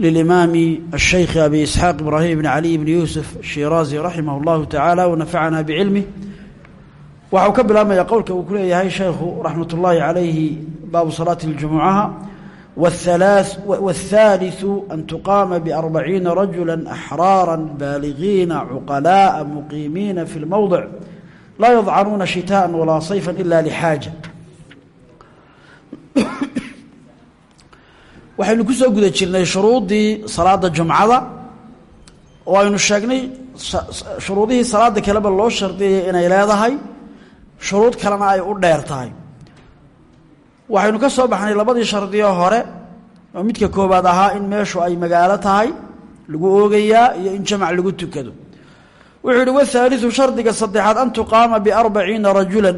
للإمام الشيخ أبي إسحاق إبراهيم بن علي بن يوسف الشيرازي رحمه الله تعالى ونفعنا بعلمه waxau ka bilaabmaya qowlka uu ku leeyahay sheekhu raxmat ullaahi calayhi baabu salaati اljumucaha wاthaaliثu an tuqaama biarbaciina rajula axraara baaligiina cuqalaaءa muqiimiina fi اlmowdic laa yadcanuuna shitaءa walaa sayfa ila lxaaja waxaynu ku soo guda jirnay shuruuddii salaada jumcada oo aynu sheegnay shuruudihii salaada kaleba loo shardiyayay inay leedahay shuruud kalena ay u dheer tahay. Waxaynu ka soo baxnay labadii shardiyo hore oo midka koobaad ahaa in meeshu ay magaalo tahay lagu oogayaa iyo in jamac lagu tukado. Wuxuu yihi wathaaliثu shardiga saddexaad an tuqaama biarbaciina rajulan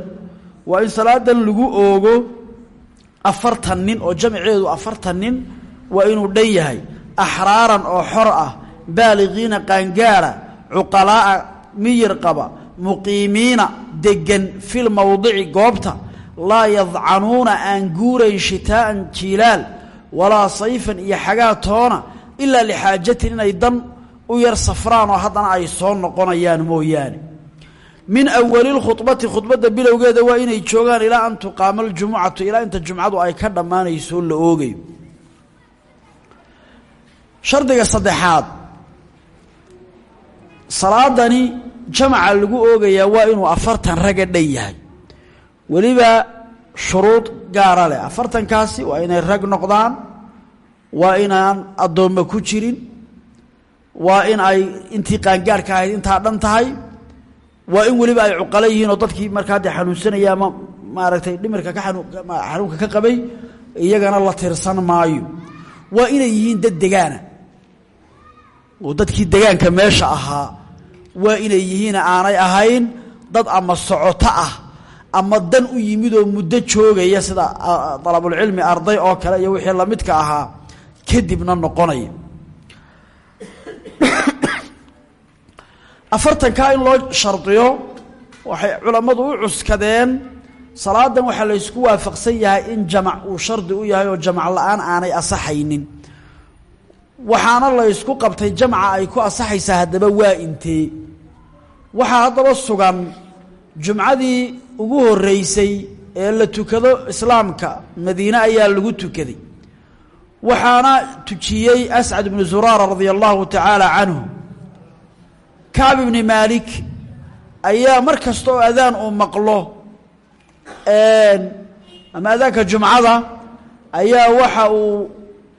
waa in salaadan lagu oogo afartan nin oo jamceedu afartan nin waa inuu dhan yahay. Axraaran oo xor ah baaligiina qaangaara cuqalaa'a miyir qaba muqiimiina degan fil mowdici goobta laa yadcanuuna aan guurayn shitaa'an jiilaal walaa sayfan iyo xagaa toona ilaa lixaajatin inay dan u yar safraan oo haddana ay soo noqonayaan mooyaane min awali lkhudbati khudbadda bilowgeeda waa inay joogaan ilaa an tuqaama aljumucatu ilaa inta jumcadu ay ka dhammaanayso la oogayo shardiga saddexaad salaadani jamaca lagu oogayaa waa inuu afartan raga dhan yahay. Weliba shuruud gaara leh. Afartankaasi waa inay rag noqdaan waa inaan addoomma ku jirin waa in ay intii qaangaarhka ahayd intaa dhan tahay waa in weliba ay cuqalo yihiin oo dadkii markaa dee xanuunsanaya ama maaragtay dhimirka ka xanuunka ka qabay iyagana la tirsan maayo. Waa inay yihiin dad degaana. Oo dadkii degaanka meesha ahaa. Waa inay yihiin aanay ahayn dad ama socoto ah ama dan u yimid oo muddo joogaya sida dalabulcilmi arday oo kale iyo wixii lamidka ahaa kadibna noqonaya afartankaa in loo shardiyo waxay culammadu u cuskadeen salaadan waxaa la ysku waafaqsan yahay in jamac uu shardi u yahay oo jamac la'aan aanay asaxaynin. Waxaana la ysku qabtay jamca ay ku asaxaysaa haddaba waa intee. Waxaa haddaba sugan jumcadii ugu horeysay ee la tukado islaamka madiine ayaa lagu tukaday. Waxaana tujiyey ascad bnu zuraara radia allahu tacaala canhu kacb ibni maalik ayaa mar kasta oo adaan uu maqlo ama adaanka jumcada ayaa waxa uu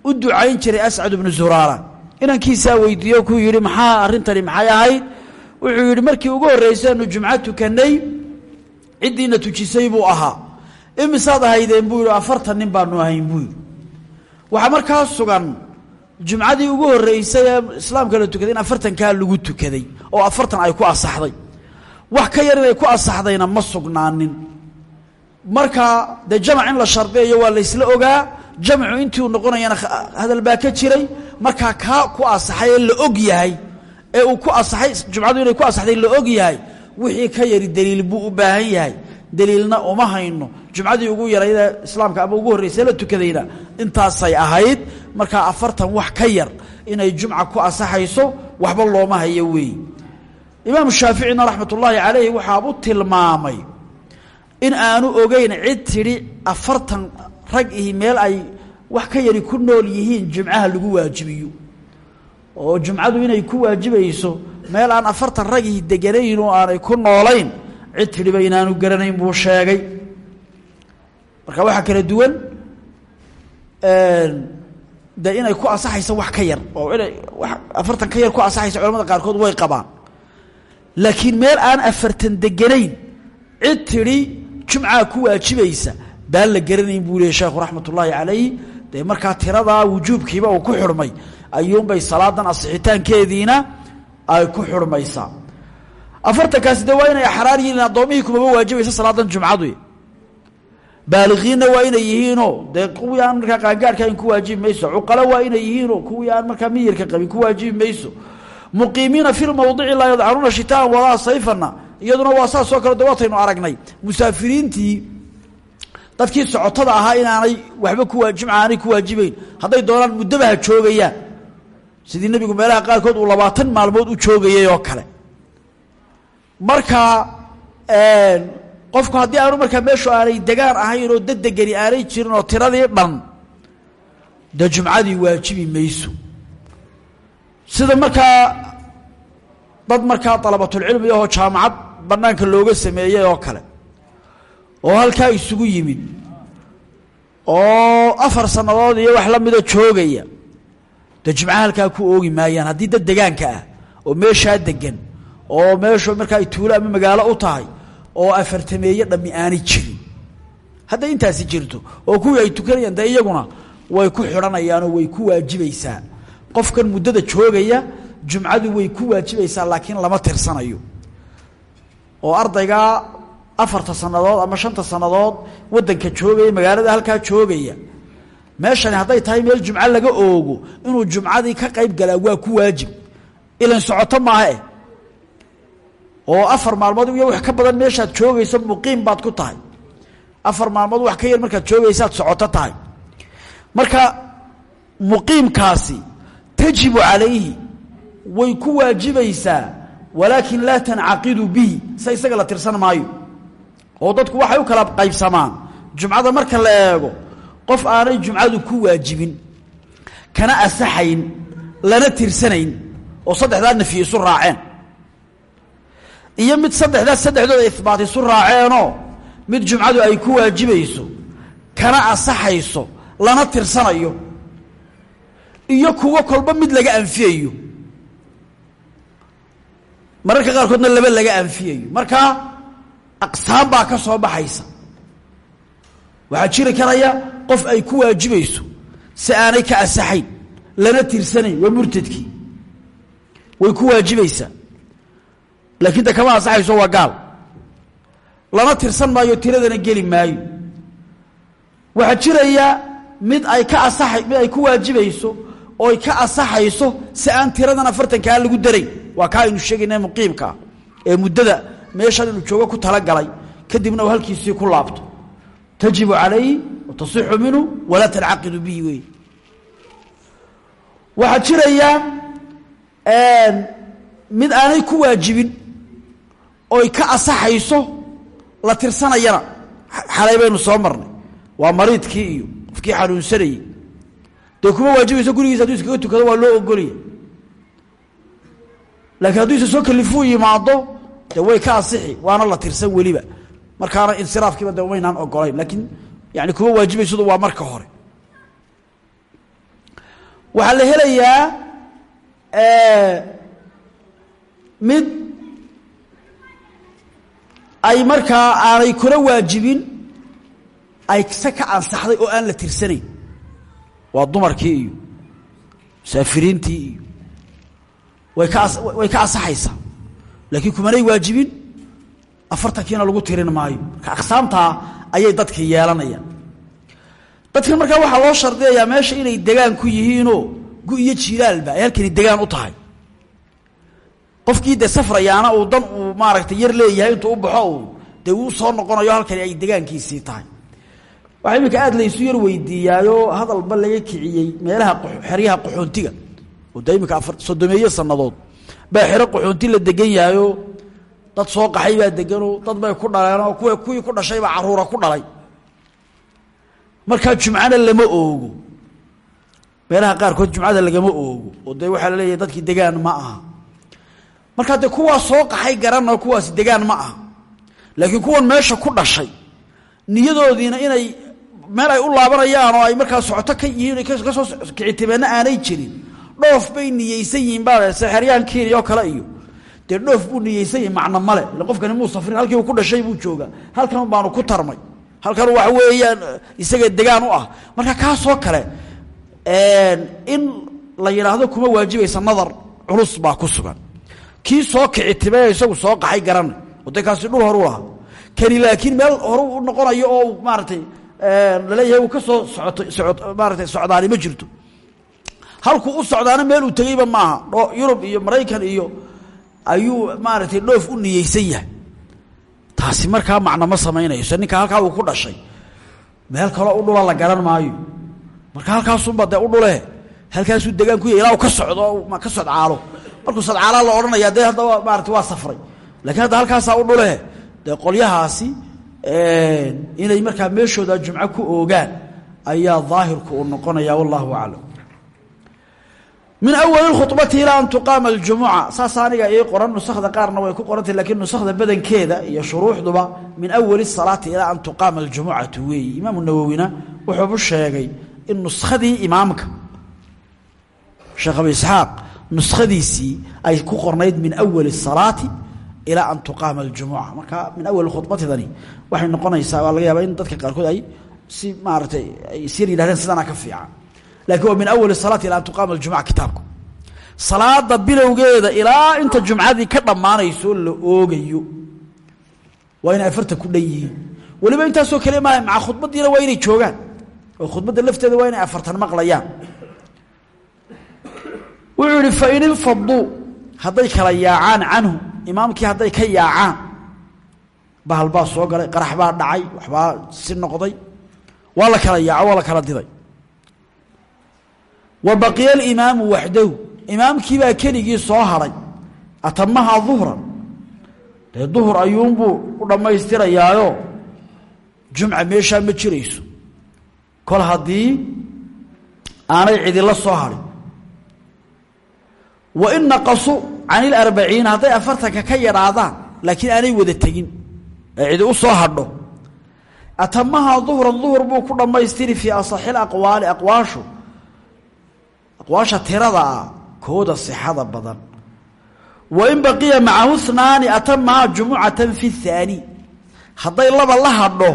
u ducayn jiray ascad bnu zuraara. Inankiisaa weydiiyo ku yidhi maxaa arrintani maxay ahayd? Wuxuu yidhi markii ugu horreysaanu jumco tukanay ciddiina tujisay buu ahaa. Imisaad ahaydeen? Buu yidhi afartan nin baanu ahayn buu yidhi. Waxaa markaa sugan jumcadii ugu horreysay ee islaamka la tukaday in afartankaa lagu tukaday oo afartan ay ku asaxday. Wax ka yar inay ku asaxdayna ma sugnaanin. Marka dee jamac in la shardiyayo waa laysla ogaa. Jamcu intii uu noqonayana hadal baa ka jiray. Markaa kaa ku asaxay ee la og yahay ee uu ku asaxay jumcadu inay ku asaxday la og yahay wixii ka yari daliil buu u baahan yahay. Daliilna uma hayno jumcadii ugu yarayda islaamka ama ugu horreysay la tukadayna. Intaasay ahayd markaa afartan wax ka yar inay jumca ku asaxayso waxba looma hayo weeye imaamu shaaficina raxmat ullaahi calayhi waxaabu tilmaamay in aanu ogeyn cid tidhi afartan rag ihi meel ay wax ka yari ku nool yihiin jumcaha lagu waajibiyo. Oo jumcadu inay ku waajibayso meel aan afartan rag ihi deganayn oo aanay ku noolayn cid tidhiba inaanu garanayn buu sheegay marka waxaa kala duwan de inay ku asaxayso wax ka yar oo inay afartan ka yar ku asaxaysa culamada qaarkood way qabaan. Laakiin meel aan afartan deganayn cid tidhi jumcaa ku waajibaysa baan la garanayn buu leeyay sheekhu raxmat ullaahi calayh dee markaa tiradaa uu ku xidhmay ayuunbay salaadan asixitaankeediina ay ku xidhmaysaa afartankaasi de waa inay axraar yihiin addoomihii waajibaysa salaadan jumcadu baaliqiinna waa inay yihiinoo? Dee kuwii aan markaa qaangaarka in ku waajibi mayso. Cuqalo waa inay yihiinoo? Kuwii markaa miyirka qabin ku waajibi mayso. Muqiimiina fi lmawdici laa yadcanuuna shitaan walaa sayfana iyaduna waa saasoo kale de waataynu aragnay. Musaafiriintii dadkii socotada ahaa inaanay waxba ku jimca aanay ku waajibeyn hadday doonaan muddabaha joogayaan. Sidii nebigu meelaha qaarkood uu labaatan maalmood u joogayay oo kale. Marka qofku haddii aanu markaa meeshu aanay degaan ahayn oo dadegani aanay jirin tiradii dhan dee jumcadii waajibi mayso. Sida markaa dad markaa dalabatulcilmi ahoo jaamacad banaanka looga sameeyey oo kale oo halkaa isugu yimid oo afar sannadood iyo wax la mida joogaya dee jimca halkaa ku oogi maayaan. Haddii dad degaanka ah oo meeshaa degan oo meeshu markaa ay tuulo ama magaalo u tahay oo afartameeye dhammi aanay jirin. Hadday intaasi jirto oo kuwii ay tukanayaan dee iyaguna way ku xidhanayaanoo way ku waajibaysaa qofkan muddada joogaya jumcadu way ku waajibaysaa laakiin lama tirsanayo. Oo ardaygaa afarta sannadood ama shanta sannadood waddanka joogaya magaalada halkaa joogaya meeshani hadday tahay meel jumco laga oogo inuu jumcadii ka qayb galaa waa ku waajib. Ilan socoto maaha eh oo afar maalmood iyo wax ka badan meeshaad joogayso muqiim baad ku tahay. Afar maalmood wax ka yar markaad joogaysaad socoto tahay. Marka muqiimkaasi tajibu calayhi way ku waajibaysaa walaakin laa tancaqidu bihi sa isaga la tirsan maayo. Oo dadku waxay u kala qaybsamaan jumcada marka la eego qof aanay jumcadu ku waajibin kana asaxayn lana tirsanayn oo saddexdaa nafyi isu raaceen iyo mid saddexdaa saddexdooda ihbaat isu raaceenoo mid jumcadu ay ku waajibayso kana asaxayso lana tirsanayo iyo kuwo kolba mid laga anfiyayo. Mararka qaarkoodna laba laga anfiyayo. Markaa aqsaam baa ka soo baxaysa. Waxaa jiri karaya qof ay ku waajibayso si aanay ka asaxayn lana tirsanayn waa murtadkii. Way ku waajibaysaa laakiin de kama asaxayso waa gaal. Lana tirsan maayo tiradana geli maayo. Waxaa jiraya mid ay ka asaay mid ay ku waajibayso ooy ka asaxayso si aan tiradan afartankaa lagu darayn waa kaa aynu sheegayna muqiimkaa ee muddada meeshan inuu joogo ku talagalay kadibna uu halkiisii ku laabto. Tajibu calayhi watasixu minhu walaa tancaqidu bihi wey. Waxaa jiraya mid aanay ku waajibin oy ka asaxayso la tirsanayana. Xalay baynu soo marnay. Waa mariidkii iyo qofkii xanuunsanayey dee kuma waajibayso gurigiisa haduu iskaga tukado waa loo ogolaya laakiin hadduu isa soo kalifuu yimaado de way ka asixi waana la tirsan weliba. Markaana insiraafkiiba de maynaan ogolayn. Laakiin yani kuma waajibaysadu waa marka hore. Waxaa la helayaa mid ay markaa aanay kula waajibin ay ka ansaxday oo aan la tirsanayn. Waa dumarkii iyo musaafiriintii iyo way ka way ka ansaxaysaa. Laakiin kumanay waajibin afartankiina lagu tirin maayo. Marka aqsaamtaa ayay dadka yeelanayaan. Dadkan markaa waxaa loo shardiyayaa meesha inay degaan ku yihiinoo gu iyo jiilaalba ay halkani degaan u tahay qofkii dee safrayaana uu dan uu maaragtay yar leeyahay intuu u baxo uu dee uu soo noqonayo halkani ay degaankiisii tahay. Waxaa iminka aada laysu yar weydiiyaayo hadalba laga kiciyey meelaha xeryaha qaxoontiga oo dee iminka afar soddomeeyo sannadood. Baa xero qaxoonti la degan yahayo dad soo qaxay baa deganoo dad bay ku dhaleenoo kuwa kuwii ku dhashay baa caruura ku dhalay. Markaa jumcana lama oogo. Meelaha qaarkood jumcada lagama oogo. Oo dee waxaa la leeyahay dadkii degaan ma aha markaa dee kuwaa soo qaxay garanao kuwaasi degaan ma aha. Laakiin kuwan meesha ku dhashay niyadoodiina inay meel ay u laabanayaan oo ay markaa socoto ka yihiin ka soo kicitimeena aanay jirin dhoof bay niyeysan yihiin baa kenya oo kale iyo. Dee dhoof buu niyeysan yahi macno male qofkani muu safrin halkii uu ku dhashay buu joogaa. Halkan baanu ku tarmay. Halkan waxa weeyaan isaga degaan u ah. Marka kaasoo kale in la yidhaahdo kuma waajibaysa nadar culus baa ku sugan kii soo kici timee isagu soo qaxay garanay oo dee kaasi dhul horu lahaa kani laakiin meel horu u noqonayo oo maaratay la leeyahay uu ka soo socoto maaratay socdaani ma jirto. Halkuu u socdaana meel uu tegeyba maaha. Yurub iyo maraykan iyo ayuu maaratay dhoof u niyeysan yahay. Taasi markaa macno ma samaynayso. Ninka halkaa uu ku dhashay meel kaloo u dhula la garan maayo. Marka halkaasunba dee u dhule halkaasuu degaan ku ya ilaa ka socdo ka sodcaalo markuu sadcaalaa la odhanaya dee haddaba maarata waa safray. Lakiin hadda halkaasaa u dhule dee qolyahaasi inay markaa meeshooda jumco ku oogaan ayaa daahirku uu noqonaya wallahu aclam. Min awali khubati ilaa an tuqaama aljumuca saas aniga ii qoran nusakda qaarna way ku qorantah lakiin nusakda badankeeda iyo shuruuxduba min awali salaati ilaa an tuqaama aljumucatu weeyi. Imaamu nawowina wuxuubu sheegay in nuskadii imaamka sheekh isxaaq nuskhadiisii ay ku qornayd min awali salaati ilaa an tuqaama aljumuca marka min awali khudbatidani waxay noqonaysaa waa laga yaaba in dadka qaarkood ay si maaratay ay isyar yidhahdeen sidanaa ka fiican. Lakin waa min awali salaati ilaa an tuqaama aljumuca kitaabku. Salaada bilowgeeda ilaa inta jumcadii ka dhammaanayso la oogayo. Waa inay afarta ku dhan yihiin. Weliba intaasoo kale maaha maca khudbadiina waa wuxuu yihi fain infaduu hadday kala yaacaan canhu imaamkii hadday ka yaacaan bahal baa soo galay qarax baa dhacay waxbaa si noqday waa la kala yaaco waa la kala diday. Wa baqiya alimaamu waxdahu imaamkiibaa keligii soo hadhay atamahaa duhran dee duhur ayuunbuu u dhammaystirayaayo jumca meeshaa ma jirayso. Kol haddii aanay cidila soo hadhin wa in naqasuu can ilarbaciina hadday afartanka ka yadhaadaan laakiin aanay wada tegin. Ee cidi u soo hadho. Atamahaa duhran duhur buu ku dhammaystiri fii asaxi aqwaali aqwaashu. Aqwaasha tirada ah kooda sixada badan. Wa in baqiya macahu hnaani atamahaa jumucatan fi haani hadday laba la hadho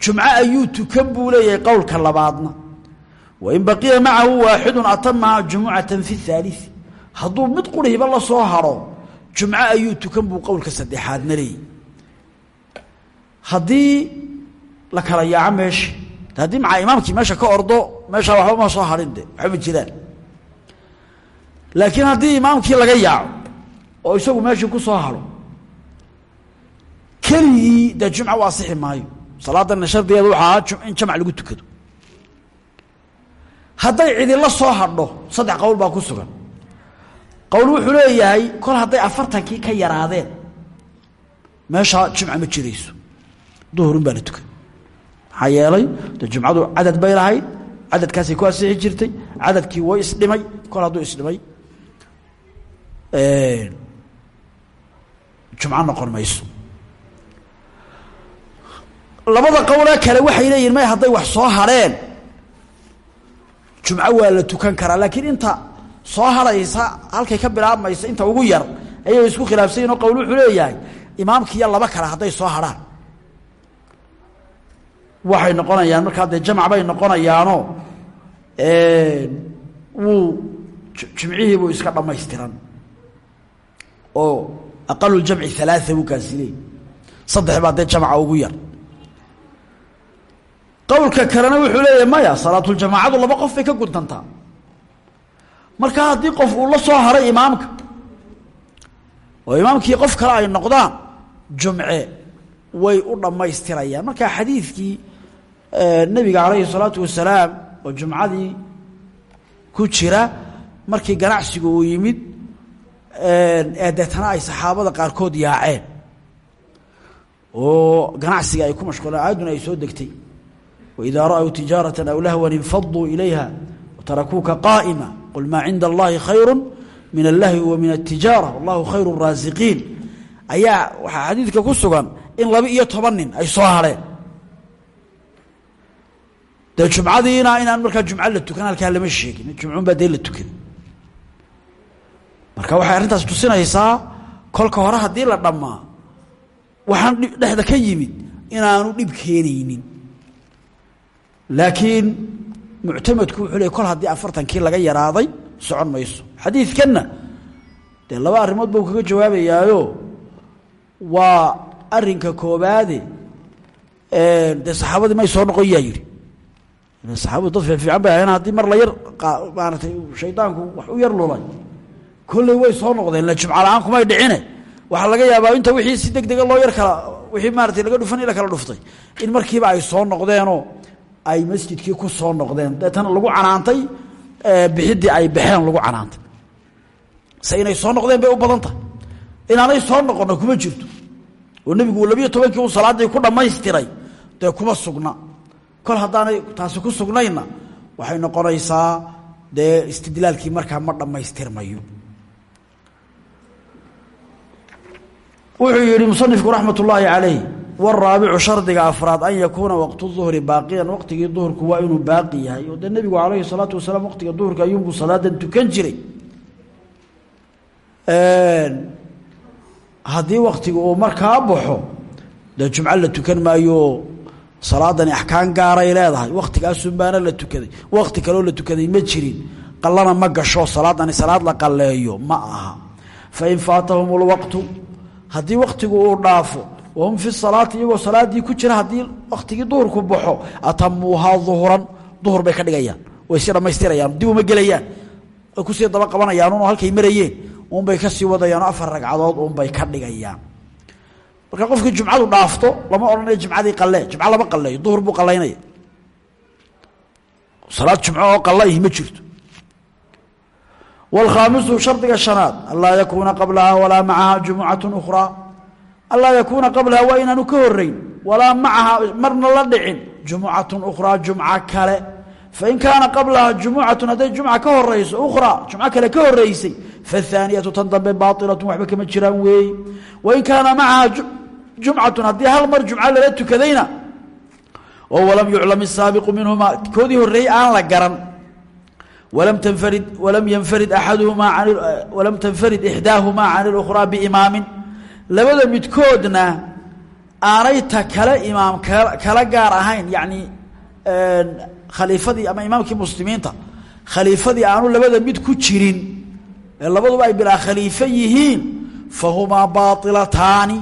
jumco ayuu tukan buu qowlka labaadna. Wa in baqiya macahu waaxidun atamahaa jumucatan fi haalii hadduu mid qurihiba la soo haro jumco ayuu tukan buu qowlka saddexaadna leeyahy haddii la kala yaaco meesha haddii maca imaamkii meesha ka ordo meeshaa waxba ma soo harin de waxba ma jiraan. Laakiin haddii imaamkii laga yaaco oo isagu meeshii ku soo haro keligii dee jumca u asixi maayo. Salaadana shardigeeda waxaa ahaa in jamc lagu tukado. Hadday cidila soo hadho saddex qowl baa ku sugan qowl wuxuu leeyahay kol hadday afartankii ka yaraadeen meeshaa jumca ma jirayso. Duhurun baa la tukan maxaa yeelay de jumcadu cadad bay lahayd cadadkaasay ku asixi jirtay cadadkii way isdhimay kol hadduu isdhimay jumco noqon mayso. Labada qowlee kale waxay leeyihiin may hadday wax soo hadheen jumco waa la tukan karaa laakiin inta soo hadhaysa halkay ka bilaabmaysa inta ugu yar ayay isku khilaafsayin oo qowl wuxuu leeyahay imaamkiiyo laba kale hadday soo hadhaan waxay noqonayaan markaa dee jamc bay noqonayaanoo wuu jimcihii buu iska dhammaystiran. Oo aqaluljamci alaaa buu kaasi leey saddex baa dee jamca ugu yar. Qowlka kalena wuxuu leeyahay maya salaatuljamaacadu laba qof bay ka guntantaa marka haddii qof uu la soo haray imaamka oo imaamkii qof kale ay noqdaan jumce way u dhammaystirayaan. Marka xadiidkii nebiga calayhi salaatu wasalaam oo jumcadii ku jira markii ganacsigu uu yimid ee deetana ay saxaabada qaarkood yaaceen. Oo ganacsiga ay ku mashquuleen aayadduna ay soo degtay. Waidaa ra'w tijaarata aw lahwan infaduu ilayha watarakuuka qaa'ima qul maa cinda allahi khayru min allahwi wa min altijaara wallahu khayru raasiqiin ayaa waxaa xadiidka ku sugan in laba iyo toban nin ay soo hareen dee jumcadiina inaan markaa jumco la tukan halkaa lama sheegin jumcun baa dee la tukaday marka waxay arrintaas tusinaysaa kolka hore haddii la dhammaa waxaan dhexda ka yimid inaanu dhib keenaynin laakiin muctamadku wuxuu leey kol haddii afartankii laga yaraaday socon mayso. Xadiidkanna dee laba arrimood buu kaga jawaabayaayo. Waa arinka koobaade dee saxaabadii may soo noqon yaa yidhi. Saxaabadu dad fiifiican bay ahayn haddii mar la yar maaratay shaydaanku wax u yar lulay kolley way soo noqdeen la jumca la'aan dhicine. Waxaa laga yaabaa inta wixii si deg loo yar kala wixii maaratay laga dhufan la kala dhuftay. In markiiba ay soo noqdeenoo ay masjidkii ku soo noqdeen. Deetana lagu canaantay bixiddii ay baxeen lagu canaantay. Se inay soo noqdeen bay u badan inaanay soo noqono kuma jirto. Oo nebigu uu labiyo tobankii uu salaaddii ku dhammaystiray dee kuma sugna. Kol haddaanay taasi ku sugnayna waxay noqonaysaa dee istidlaalkii markaa ma dhammaystirmayo. Wuxuu yihi musanifku raxmat ullaahi calayh waraabicu shardiga afraad an yakuuna waqtu duhri baaqiyan waqtigii duhurku waa inuu baaqi yahay oo dee nebigu calayhi salaatu wasalaam waqtiga duhurka ayuunbuu salaadan tukan jiray haddii waktiga uu markaa baxo dee jumco la tukan maayo salaadani axkaan gaaray leedahay waktigaasun baana la tukaday wakti kaloo la tukaday ma jirin qallana ma gasho salaadani salaad la qalleeyo ma aha fain faatahum lwaqtu haddii waktigu uu wahum fi salaati iyagoo salaadii ku jira haddii waktigii duhurku baxo atamuuhaa duhran duhur bay ka dhigayaan way si dhammaystirayaan dib uma gelayaan way ku sii daba qabanayaan un halkay marayeen unbay ka sii wadayaan afar ragcadood unbay ka dhigayaan marka qofkii jumcadu dhaafto lama odhanayo jumcadii qalle jumco lama qalleeyo duhur buu qallaynaya salaad jumco oo qallayihi ma jirto wاlkhaamisu shardiga shanaad anlaa yakuuna qablaha walaa macaha jumucat ukhraa anlaa yakuuna qablaha waa inaanu ka horeyn walaa macaha marna la dhicin jumucatu ukhraa jumco kale fain kaana qablaha jumucatu hadday jumca ka horeyso ukhraa jumco kale ka horeysay fahaaniyatu tan dambe baailatun waxba kama jiraan weey wain kaana macaha jumcatun haddii hal mar jumco lala tukadayna walam yuclam isaabiqu minhuma koodii horeeyey aan la garan walam tanfarid an walam tanfarid ixdaahumaa can اlukhraa biimaamin labada midkoodna aanay ta kale imaam kala gaar ahayn yacni khaliifadii ama imaamkii muslimiinta khaliifadii aanu labada mid ku jirin ee labaduba ay bilaa khaliifo yihiin fahumaa baailataani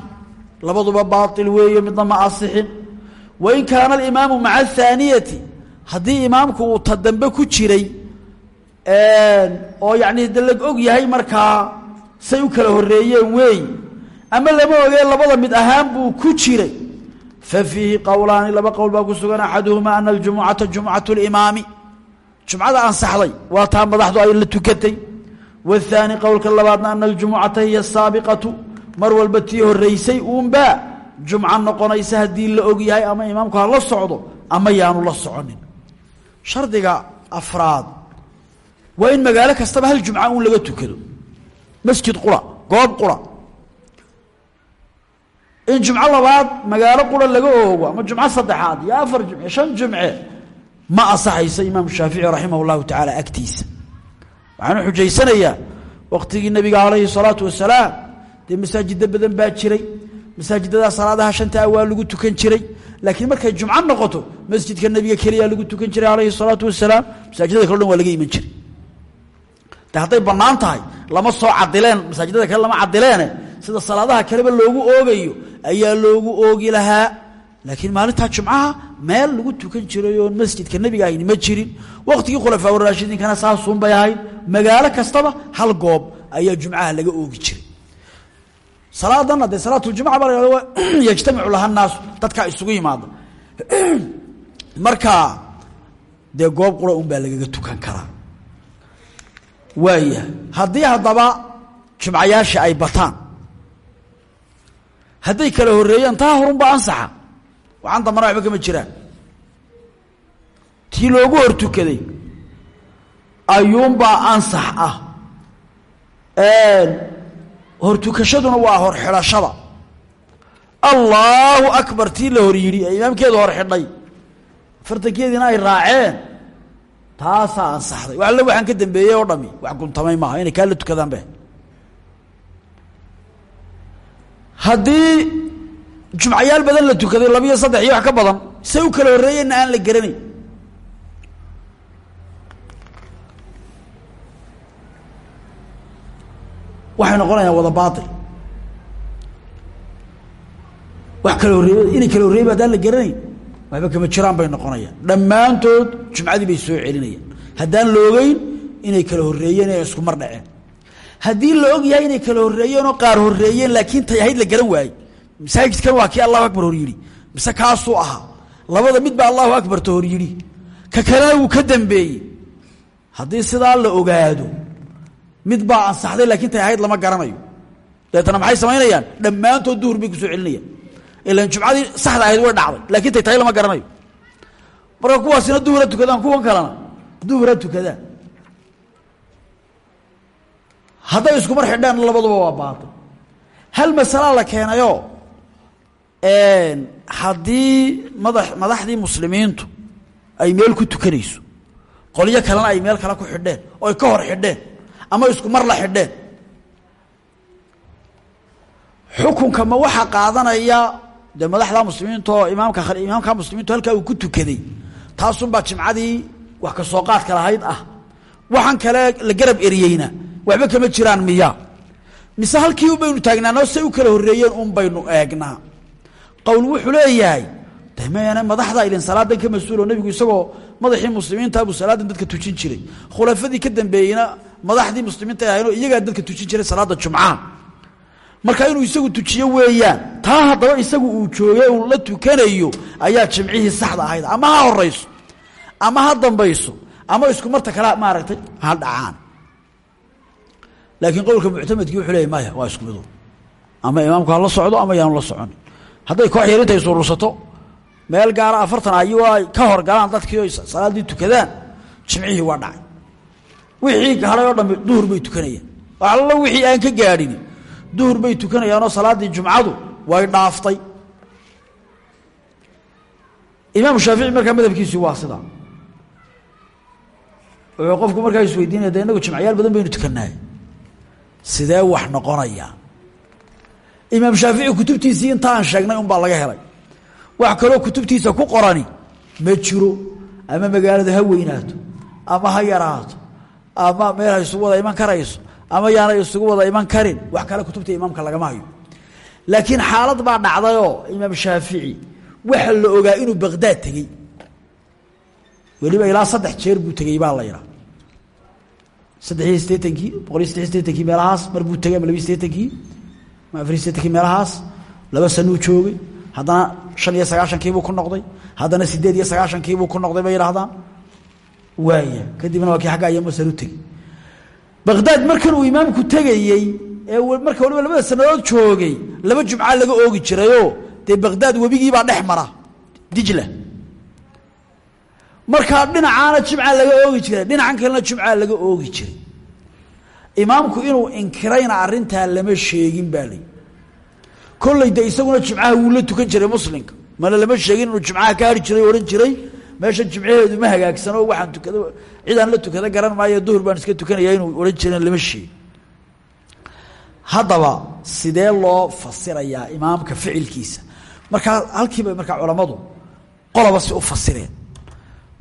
labaduba baail weeyo midna ma asixin. Wain kaana alimaamu maca athaaniyati haddii imaamku uu ta dambe ku jiray oo yacni de og yahay markaa say u kala horeeyeen weey ama lama ogee labada mid ahaan buu ku jiray. Fa fiihi qowlaani laba qowl baa ku sugan axaduhuma ana aljumucata jumcatu limaami jumcada ansaxday waa taa madaxdu ay la tukatay. Waathaani qowlka labaadna ana aljumucata hiya asaabiqatu mar walba tii horeysay uunbaa jumco noqonaysa haddii la og yahay ama imaamku la socdo ama yaanu la soconin. Shardiga afraad waa in magaalo kastaba hal jumca uun laga tukado. Masjid qura goob qura in jumco labaad magaalo qura laga oogo ama jumco saddexaad iyo afar jumce shan jumce ma asaxayso imaam shaafici raximah llahu tacaala agtiisa. Waxaanu xujaysanayaa wakhtigii nabiga calayhi salaatu wasalaam dee masaajidda badan baa jiray masaajiddadaa salaadaha shantaa waa lagu tukan jiray laakiin markay jumco noqoto masjidka nabiga keliyaa lagu tukan jiray calayhi salaatu wasalaam masaajidada kale dhan waa laga iman jiray. De hadday bannaan tahay lama soo cadileen masaajidada kale lama cadileene sida salaadaha kaleba loogu oogayo ayaa loogu oogi lahaa. Laakiin maalintaa jumcaha meel lagu tukan jiray oon masjidka nebiga ahayni ma jirin. Waktigii khulafaa raashidiinkana saasuunbay ahayd magaalo kastaba hal goob ayaa jumcaha laga oogi jiray. Salaadanna dee salaatljumca baa la yajtamicu laha naasu dadkaa isugu yimaada. Marka dee goob qura un baa lagaga tukan karaa. Waaya haddii haddaba jumcayaasha ay bataan hadday kala horeeyaan taa horunbaa ansaxa. Waxaan dambana waxba kama jiraan. Tii loogu hor tukaday ayuunbaa ansax ah. Hortukashaduna waa hor xidhashada. Allaahu akbar tii la hor yidhi ee imaamkeedu hor xidhay. Fartankeediina ay raaceen taasaa ansaxday. Wax alle waxaan ka dambeeyey oo dhami wax guntamay maaha inay kaa la tukadaan haddii jumcayaal badan la tukaday labiyo saddex iyo wax ka badan say u kala horreeyeenna aan la garanayn. Waxay noqonayaan wada baail wax kala horreey inay kala horreeyba haddaan la garanayn. Waxba kama jiraan bay noqonayaan. Dhammaantood jumcadii bay soo celinayaan. Haddaan la ogeyn inay kala horreeyeen ee isku mar dhaceen haddii la og yahay inay kala horreeyeen oo qaar horreeyeen laakiin tay ahayd la garan waayey. Masaajidkan waa kii allahu akbar hor yidhi. Mise kaasuu ahaa. Labada mid baa allahu akbarta hor yidhi. Ka kalena wuu ka dambeeyey. Haddii sidaa la ogaado mid baa ansaxday laakiin tay ahayd lama garanayo. Deetana maxay samaynayaan dhammaantood duhur bay ku soo celinayaan. Ilan jumcadii saxda ahayd way dhacday laakiin tay tahay lama garanayo. Marka kuwaasina duhura tukadaan kuwan kalena duhura tukadaan hadday iskumar xidhaan labaduba waa baatil hal masalaa la keenayo haddii mada madaxdii muslimiintu ay meel ku tukanayso qolyo kalena ay meel kale ku xidheen oy ka hor xidheen ama isku mar la xidheen xukunka ma waxaa qaadanaya dee madaxda muslimiinta oo imaamka imaamka muslimiintu halkaa uu ku tukaday taasunbaa jimcadii wax ka soo qaadka lahayd ah. Waxaan kale la garab eriyeyna waxba kama jiraan miya. Mise halkii baynu taagnaanoo say u kala horreeyeen un eegnaa. Qowl wuxuu leeyahay de mayane madaxda ilin salaadan ka mas'uulo nebigu isagoo madaxii muslimiinta buu salaadan dadka tujin jiray. Khulafadii ka dambeeyeyna madaxdii muslimiinta ahaynoo iyagaa dadka tujin jiray salaada jumcaha marka inuu isagu tujiyo weeyaan taa haddaba isagu uu joogay uu la tukanayo ayaa jimcihii saxda ahayd. Ama ha horayso ama ha dambayso ama isku marta kale maaragtay ha dhacaan laakiin qowlka muctamadkii wuxuu leeyay maya waa isku midu ama imaamku hala socdo ama yaanu la socon. Hadday koox yar intay surursato meel gaara afartan ayo ay ka hor galaan dadkii oy tukadaan. Jimcihii waa dhacay. Wixii hadhay oo dhammi duhur bay tukanayaan allo wixii aan ka gaadhin duhur bay tukanayaanoo salaaddii jumcadu way dhaaftay. Imaam shaafici markaa madhabkiisu waa wuxuu qofku markaa isweydiinaya inagu jimcayaal badan baynu tukanaay sidee wax noqonaya? Imaam shaafici kutubtiisii inta aan sheegnay un baa laga helay. Wax kaloo kutubtiisa ku qorani ma jiro ama magaalada ha weynaato ama ha yaraato ama meel ha isugu wada iman karayso ama yaana isugu wada iman karin. Wax kale kutubta imaamka lagama hayo. Laakiin xaalad baa dhacdayoo imaam shaafici waxa la ogaa inuu baqdaad tegey. Weliba ilaa saddex jeer buu tegey baa la yidhaa saddex iyo siddeetankii boqol iyo saddex iyo siddeetankii meelahaas mar buu tegey ama laba iyo siddeetankii ma afar iyo siddeetankii meelahaas laba sanuu joogay. Haddana shan iyo sagaashankiibuu ku noqday. Haddana sideed iyo sagaashankiibuu ku noqday bay yidhahdaan waaya kadibna waa kii xagga iyo masar u tegey uu imaamku tegayey ee marka waliba labada sanadood joogay laba jumca laga oogi jirayoo dee baqdaad webigiibaa dhex mara. Dijla markaa dhinacaana jimca laga oogi jiray dhinacan kalena jumca laga oogi jiray. Imaamku inuu inkirayna arrintaa lama sheegin baa layi isaguna jimcaha wuu la tukan jiray muslimka. Mana lama sheegin inuu jimcaha ka hari jiray odhan jiray? Meesha jimcaheedu ma hagaagsano waxaan tukada cidaan la tukada garan maayo duhur baan iska tukanaya inuu odhan jiran lama sheegin. Haddaba sidee loo fasirayaa imaamka ficilkiisa? Markaa halkiiba markaa culammadu qoloba si u fasireen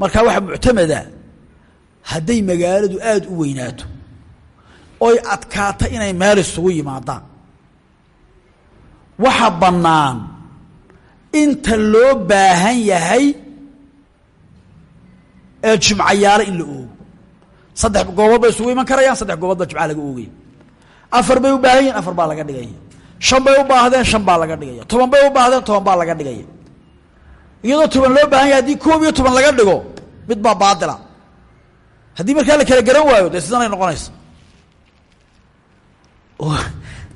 markaa waxaa muctamada hadday magaaladu aada u weynaato oy adkaata inay meel isugu yimaadaan. Waxa bannaan inta loo baahan yahay ee jumcayaalo in la oogo saddex goobood bay isugu iman karayaan saddex goobood baa jumca laga oogaya afar bay u baahan yihiin afar baa laga dhigaya shan bay u baahdeen shan baa laga dhigaya toban bay u baahdeen toban baa laga dhigaya iyadoo toban loo baahan yahay haddii koob iyo toban laga dhigo mid baa baatila haddii markaa la kala garan waayo dee sidanay noqonaysa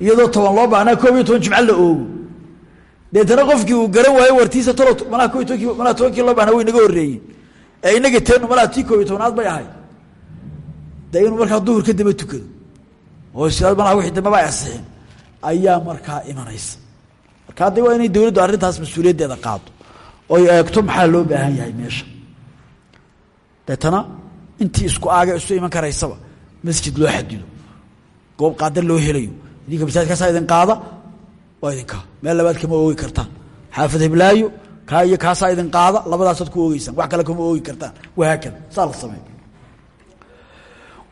iyadoo toban loo baahnaa koob iyo toban jimca la oogo. Deetana qofkii uu garan waayo wartiisa talo malaha koob iyo tobankii malaha tobankii loo bahnaa way naga horreeyeen ee inaga teenu malaha tii koob iyo tobanaad bay ahayd. Dee inuu markaa duhur ka daba tukado. Oo islaad malaha wixii dambaba ay asixin ayaa markaa imanaysa. Marka hadda waa inay dowladdu arrintaas mas'uuliyaddeeda qaado oy eegto maxaa loo baahan yahay meesha? Deetana intii isku aaga isu iman karaysaba masjid loo xadido goob qaadar loo helayo. Idinka masaajidkaasaa idin qaada waa idinkaa meel labaad kama oogi kartaan. Xaafid hiblaayo kaa iyo kaasaa idin qaada labadaasaad ku oogeysaan. Wax kale kama oogi kartaan. Wahaakada saa la sameey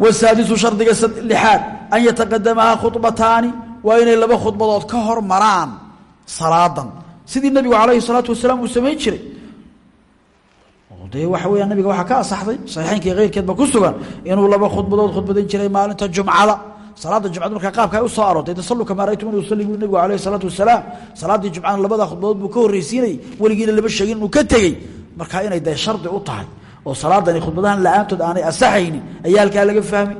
wasaadisu shardiga lixaad an yataqadamahaa khubataani waa inay laba khudbadood ka hor maraan salaadan sidii nabigu calayhi salaatu wasalaam uu samayn jiray. Dee waxa weya nabiga waxaa ka asaxday saxiixeynkii keyrkeedba ku sugan inuu laba khudbadood khudbadayn jiray maalinta jumcada. Salaada jumcada markaa qaabka ay u soo aroortay tasallu kamaa raytumani usalli buu nabigu alayhi salaatu wasalaam. Salaaddii jumcana labada khudbadood buu ka horreysiinayey weligiina lama sheegin inuu ka tegey. Markaa inay dee shardi u tahay oo salaadani khudbadahan la'aantood aanay asaxaynin ayaa halkaa laga fahmay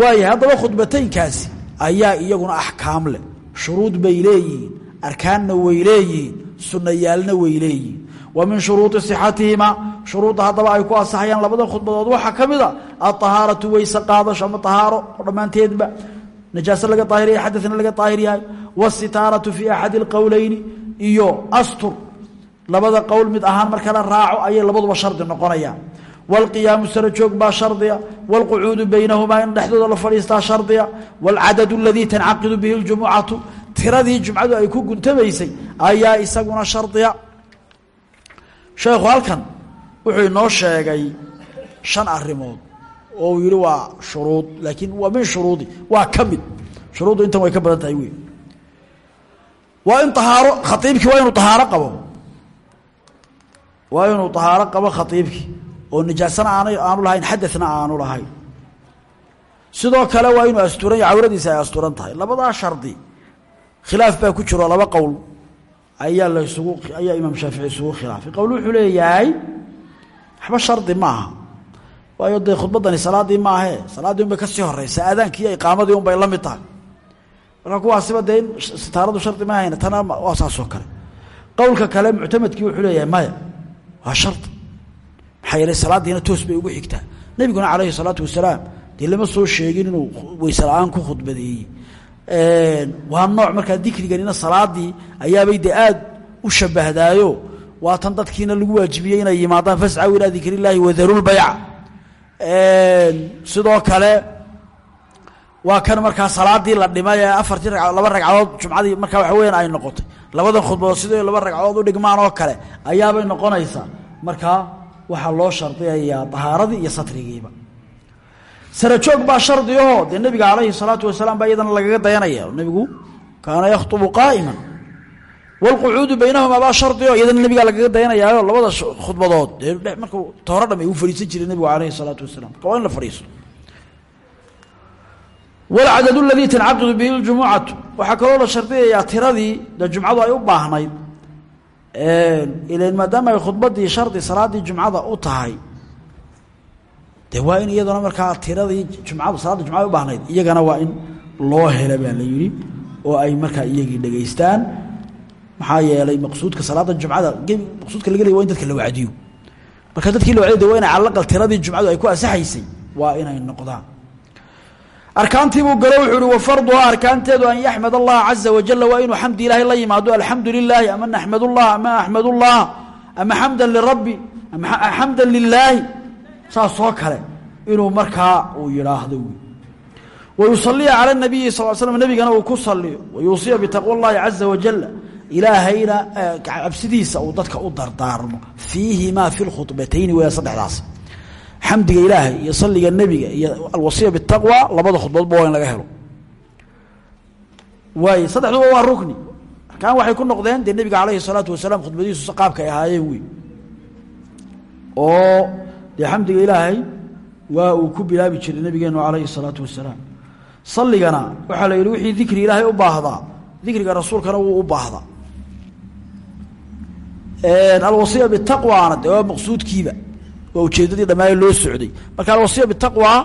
waaya haddaba khudbataynkaasi ayaa iyaguna axkaam leh. Shuruud bay leeyihiin arkaanna way leeyihiin sunayaalna way leeyihiin wa min shuruudi sixatihima shuruudda haddaba ay ku asaxayaan labada khudbadood waxaa ka mid a aahaaratu weyse qaadasho ama ahaaro oo dhammaanteedba najaaso laga daahir yahay xadana laga daahir yahay wasitaaratu fii axadi اlqowleyni iyo astur labada qowl mid ahaan marka la raaco ayay labaduba shardi noqonayaan wاlqiyaamu sara joog baa shardiya wاlqucuudu baynahumaa in dhexdooda la fadhiistaa shardiya wاlcadad اladii tancaqidu bihi اljumucatu tiradii jumcadu ay ku guntamaysay ayaa isaguna shardiya. Sheekhu halkan wuxuu inoo sheegay shan arimood oo uu waa shuruud laakiin waa min shuruudi waa ka mid. Shuruuddu way ka badan tahay wey waa in ahaaro khaiibkii waa inuu ahaaro qabo. Waa inuu ahaaro qabo khaiibkii oo nijaasana aan aanu lahayn xadana aanu lahayn. Sidoo kale waa inuu asturan cawradiisa ay asturan tahay. Labadaa shardi khilaaf baa ku jiro laba qowl. Ayaa laysugu ayaa imaam shaafici isugu khilaafay. Qowl wuxuu leeyahay waxba shardi maaha waayo dee khudbaddani salaaddii maahe salaaddii un ka sii horeysa aadaankii iyo iqaamadii un la mid tahay. Marka kuwaasiba dee in sitaaradu shardi ma ahayna tana waa saasoo kale. Qowlka kale muctamadkii wuxuu leeyahay maya waa shardi maxaa yeelay salaaddiina toos bay ugu xigtaa. Nebiguna calayhi salaatu wasalaam dee lama soo sheegin inuu weyse la'aan ku khudbadeeyey waa nooc markaa dikriganina salaadii ayaabay de aad u shabahdaayo. Waa tan dadkiina lagu waajibiyey inay yimaadaan fascaw ilaa dikr illaahi wadarulbayca sidoo kale waa kan markaa salaadii la dhimay ee afartii ragcadood laba ragcadood jumcadii markaa waxa weyan ay noqotay. Labadan khudbadood sidoo laba ragcadood u dhigmaan oo kale ayaabay noqonaysaa. Markaa waxaa loo shardiyayaa tahaaradii iyo satrigiiba sarajoog baa shardi aho dee nabiga alayhi salaatu wasalaam baa iyadana lagaga dayanaya. Nabigu kaana yakhtubu qaa'iman. Wlqucuudu baynahumaa baa shardi o iyadana nabigaa lagaga dayanayaayo labada khudbadood. Dee marka tooro dham u fariisan jireen nabigu alayhi salaatu wasalaam. Marka waa in la fadhiisto walcadad aladii tancaqidu bihi ljumucatu waxaa kaloo la shardiyayaa tiradii dee jumcadu ay u baahnayd ilan maadaama ay khudbadii shardi salaadii jumcada u tahay de in iyaduna markaa tiradii jumcadu salaadda jumcada u baahnayd iyagana waa in loo hela baa la yidhi oo ay markaa iyagii dhegaystaan. Maxaa yeelay maqsuudka salaada jumcada maqsuudka laga leey wa in dadka la wacdiyo. Marka dadkii la wacdiyo de waa inay calaqal tiradii jumcadu ay ku asaxaysay waa inay noqdaan. Arkaantiibuu galo wuxuu uhi wa farduhaa arkaanteedu an yaxmad allaha caza wajala waa inuu xamdi ilaahay la yimaado alxamdu lilaahi ama naxmad ullah ama axmad lirabbi ama xamdan lilaahi saasoo kale inuu markaa uu yidhaahdo wayusaliya cala nabiyi sal slm nebigana uu ku saliyo wayuusiya bitaqwa اllahi caza wajala ilaahayna cabsidiisa uu dadka u dardaarmo fiihimaa fi lkhubatayni weya saddexdaas. Xamdiga ilaahay iyo saliga nebiga iyo alwasiya bitaqwa labada khudbadoodba waa in laga helo. Waay saddexduba waa rukni. Arkaan waxay ku noqdeen dee nebiga calayhi salaatu wasalaam khudbadiisu qaabka ay ahaayeen wey oo dee xamdiga ilaahay waa uu ku bilaabi jiray nabigeenu calayhi salaatu wasalaam salligana waxaa la yidhi wixii dikri ilaahay u baahdaa dikriga rasuulkana wuu u baahdaa alwasiya bitaqwaana dee waa maqsuudkiiba. Waa ujeeddadii dhammaaye loo socday. Marka alwasiya bitaqwaa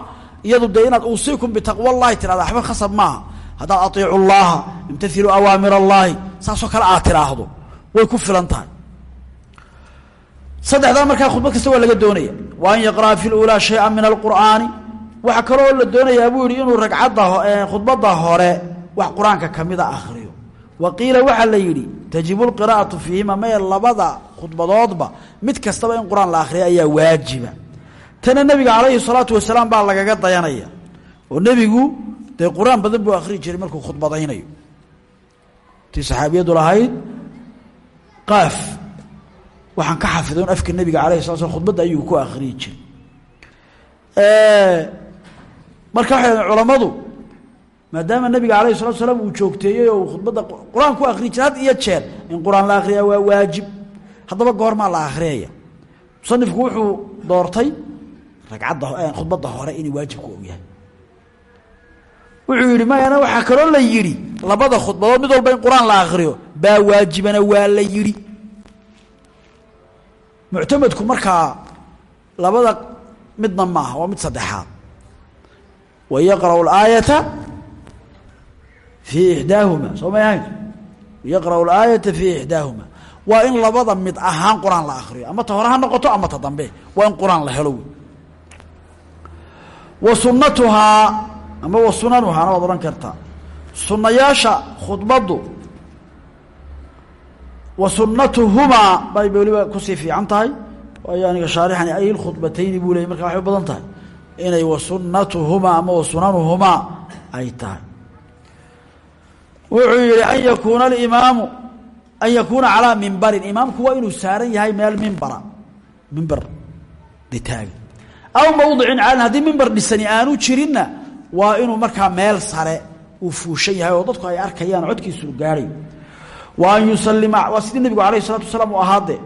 iyadu dee inaad uusiikum bitaqwa allahi tirahda waxba khasab maaha. Haddaad aiicu llaaha imtailuu awaamir allaahi saasoo kale aad tiraahdo. Way ku filan tahay saddexdaa markaa khudbad kasta waa laga doonaya. Wa an yaqra'a fi lulaa shaya min alqur'aani waxaa kaloo la doonayaa buu yihi inuu ragcadda khudbadda hore wax qur'aanka kamida akhriyo. Wa qiila waxaa la yidhi tajibu lqira'atu fiihima mae labada khudbadoodba mid kastaba in qur'aan la akhriya ayaa waajiba. Tana nebiga calayhi salaatu wasalaam baa lagaga dayanaya. Oo nebigu dee qur'aan badan buu akhriyi jiray markuu khudbadaynayo. Tii saxaabiyadu lahayd qaaf waxaan ka xafiday afka nebiga alayh sala slam khudbadda ayuu ku akhriyi jiray. Marka waxay culammadu maadaama nabiga alayh salatu salaam uu joogteeyey oo khudbadda qur'aan ku akriyi jira had iyo jeer in qur'aan la akriya waa waajib. Haddaba goormaa la akhriyaya musanifku wuxuu doortay ragcadda khudbadda hore inay waajibku og yahay. Wuxuu yidhi mayana waxaa kaloo la yidhi labada khudbadood mid walba in qur'aan la akriyo baa waajibana waa la yidhi muctamadku markaa labada midna maaha waa mid saddexaad. Wa yaqra'u اlaayata fii ixdaahuma soo may ahayn? Yaqra'u اlaayata fii ixdaahuma waa in labada mid ahaan qur'aan la akriyo ama ta hore ha noqoto ama ta dambe. In qur'aan la helo wa sunatuhaa ama wa sunanuhaana waad odhan kartaa. Sunayaasha khudbaddu wa sunatuhumaa bay weliba ku sii fiican tahay. Waayo aniga shaarixani ay lkhudbatayni buu leyay marka waxay u badan tahay. Inay wa sunatuhumaa ama wa sunanuhumaa ay tahay. Wuxuu yihi an yakuuna alimaamu an yakuuna calaa mimbarin imaamku waa inuu saaran yahay meel mimbara mimbar ditaaga aw mawdicin caalin haddii mimbar dhisani aanu jirinna waa inuu markaa meel sare uu fuushan oo dadku ay arkayaan codkiisu gaadhay wa an yusalima waa sidii nebigu alayh isalatu wasalaam u ahaadee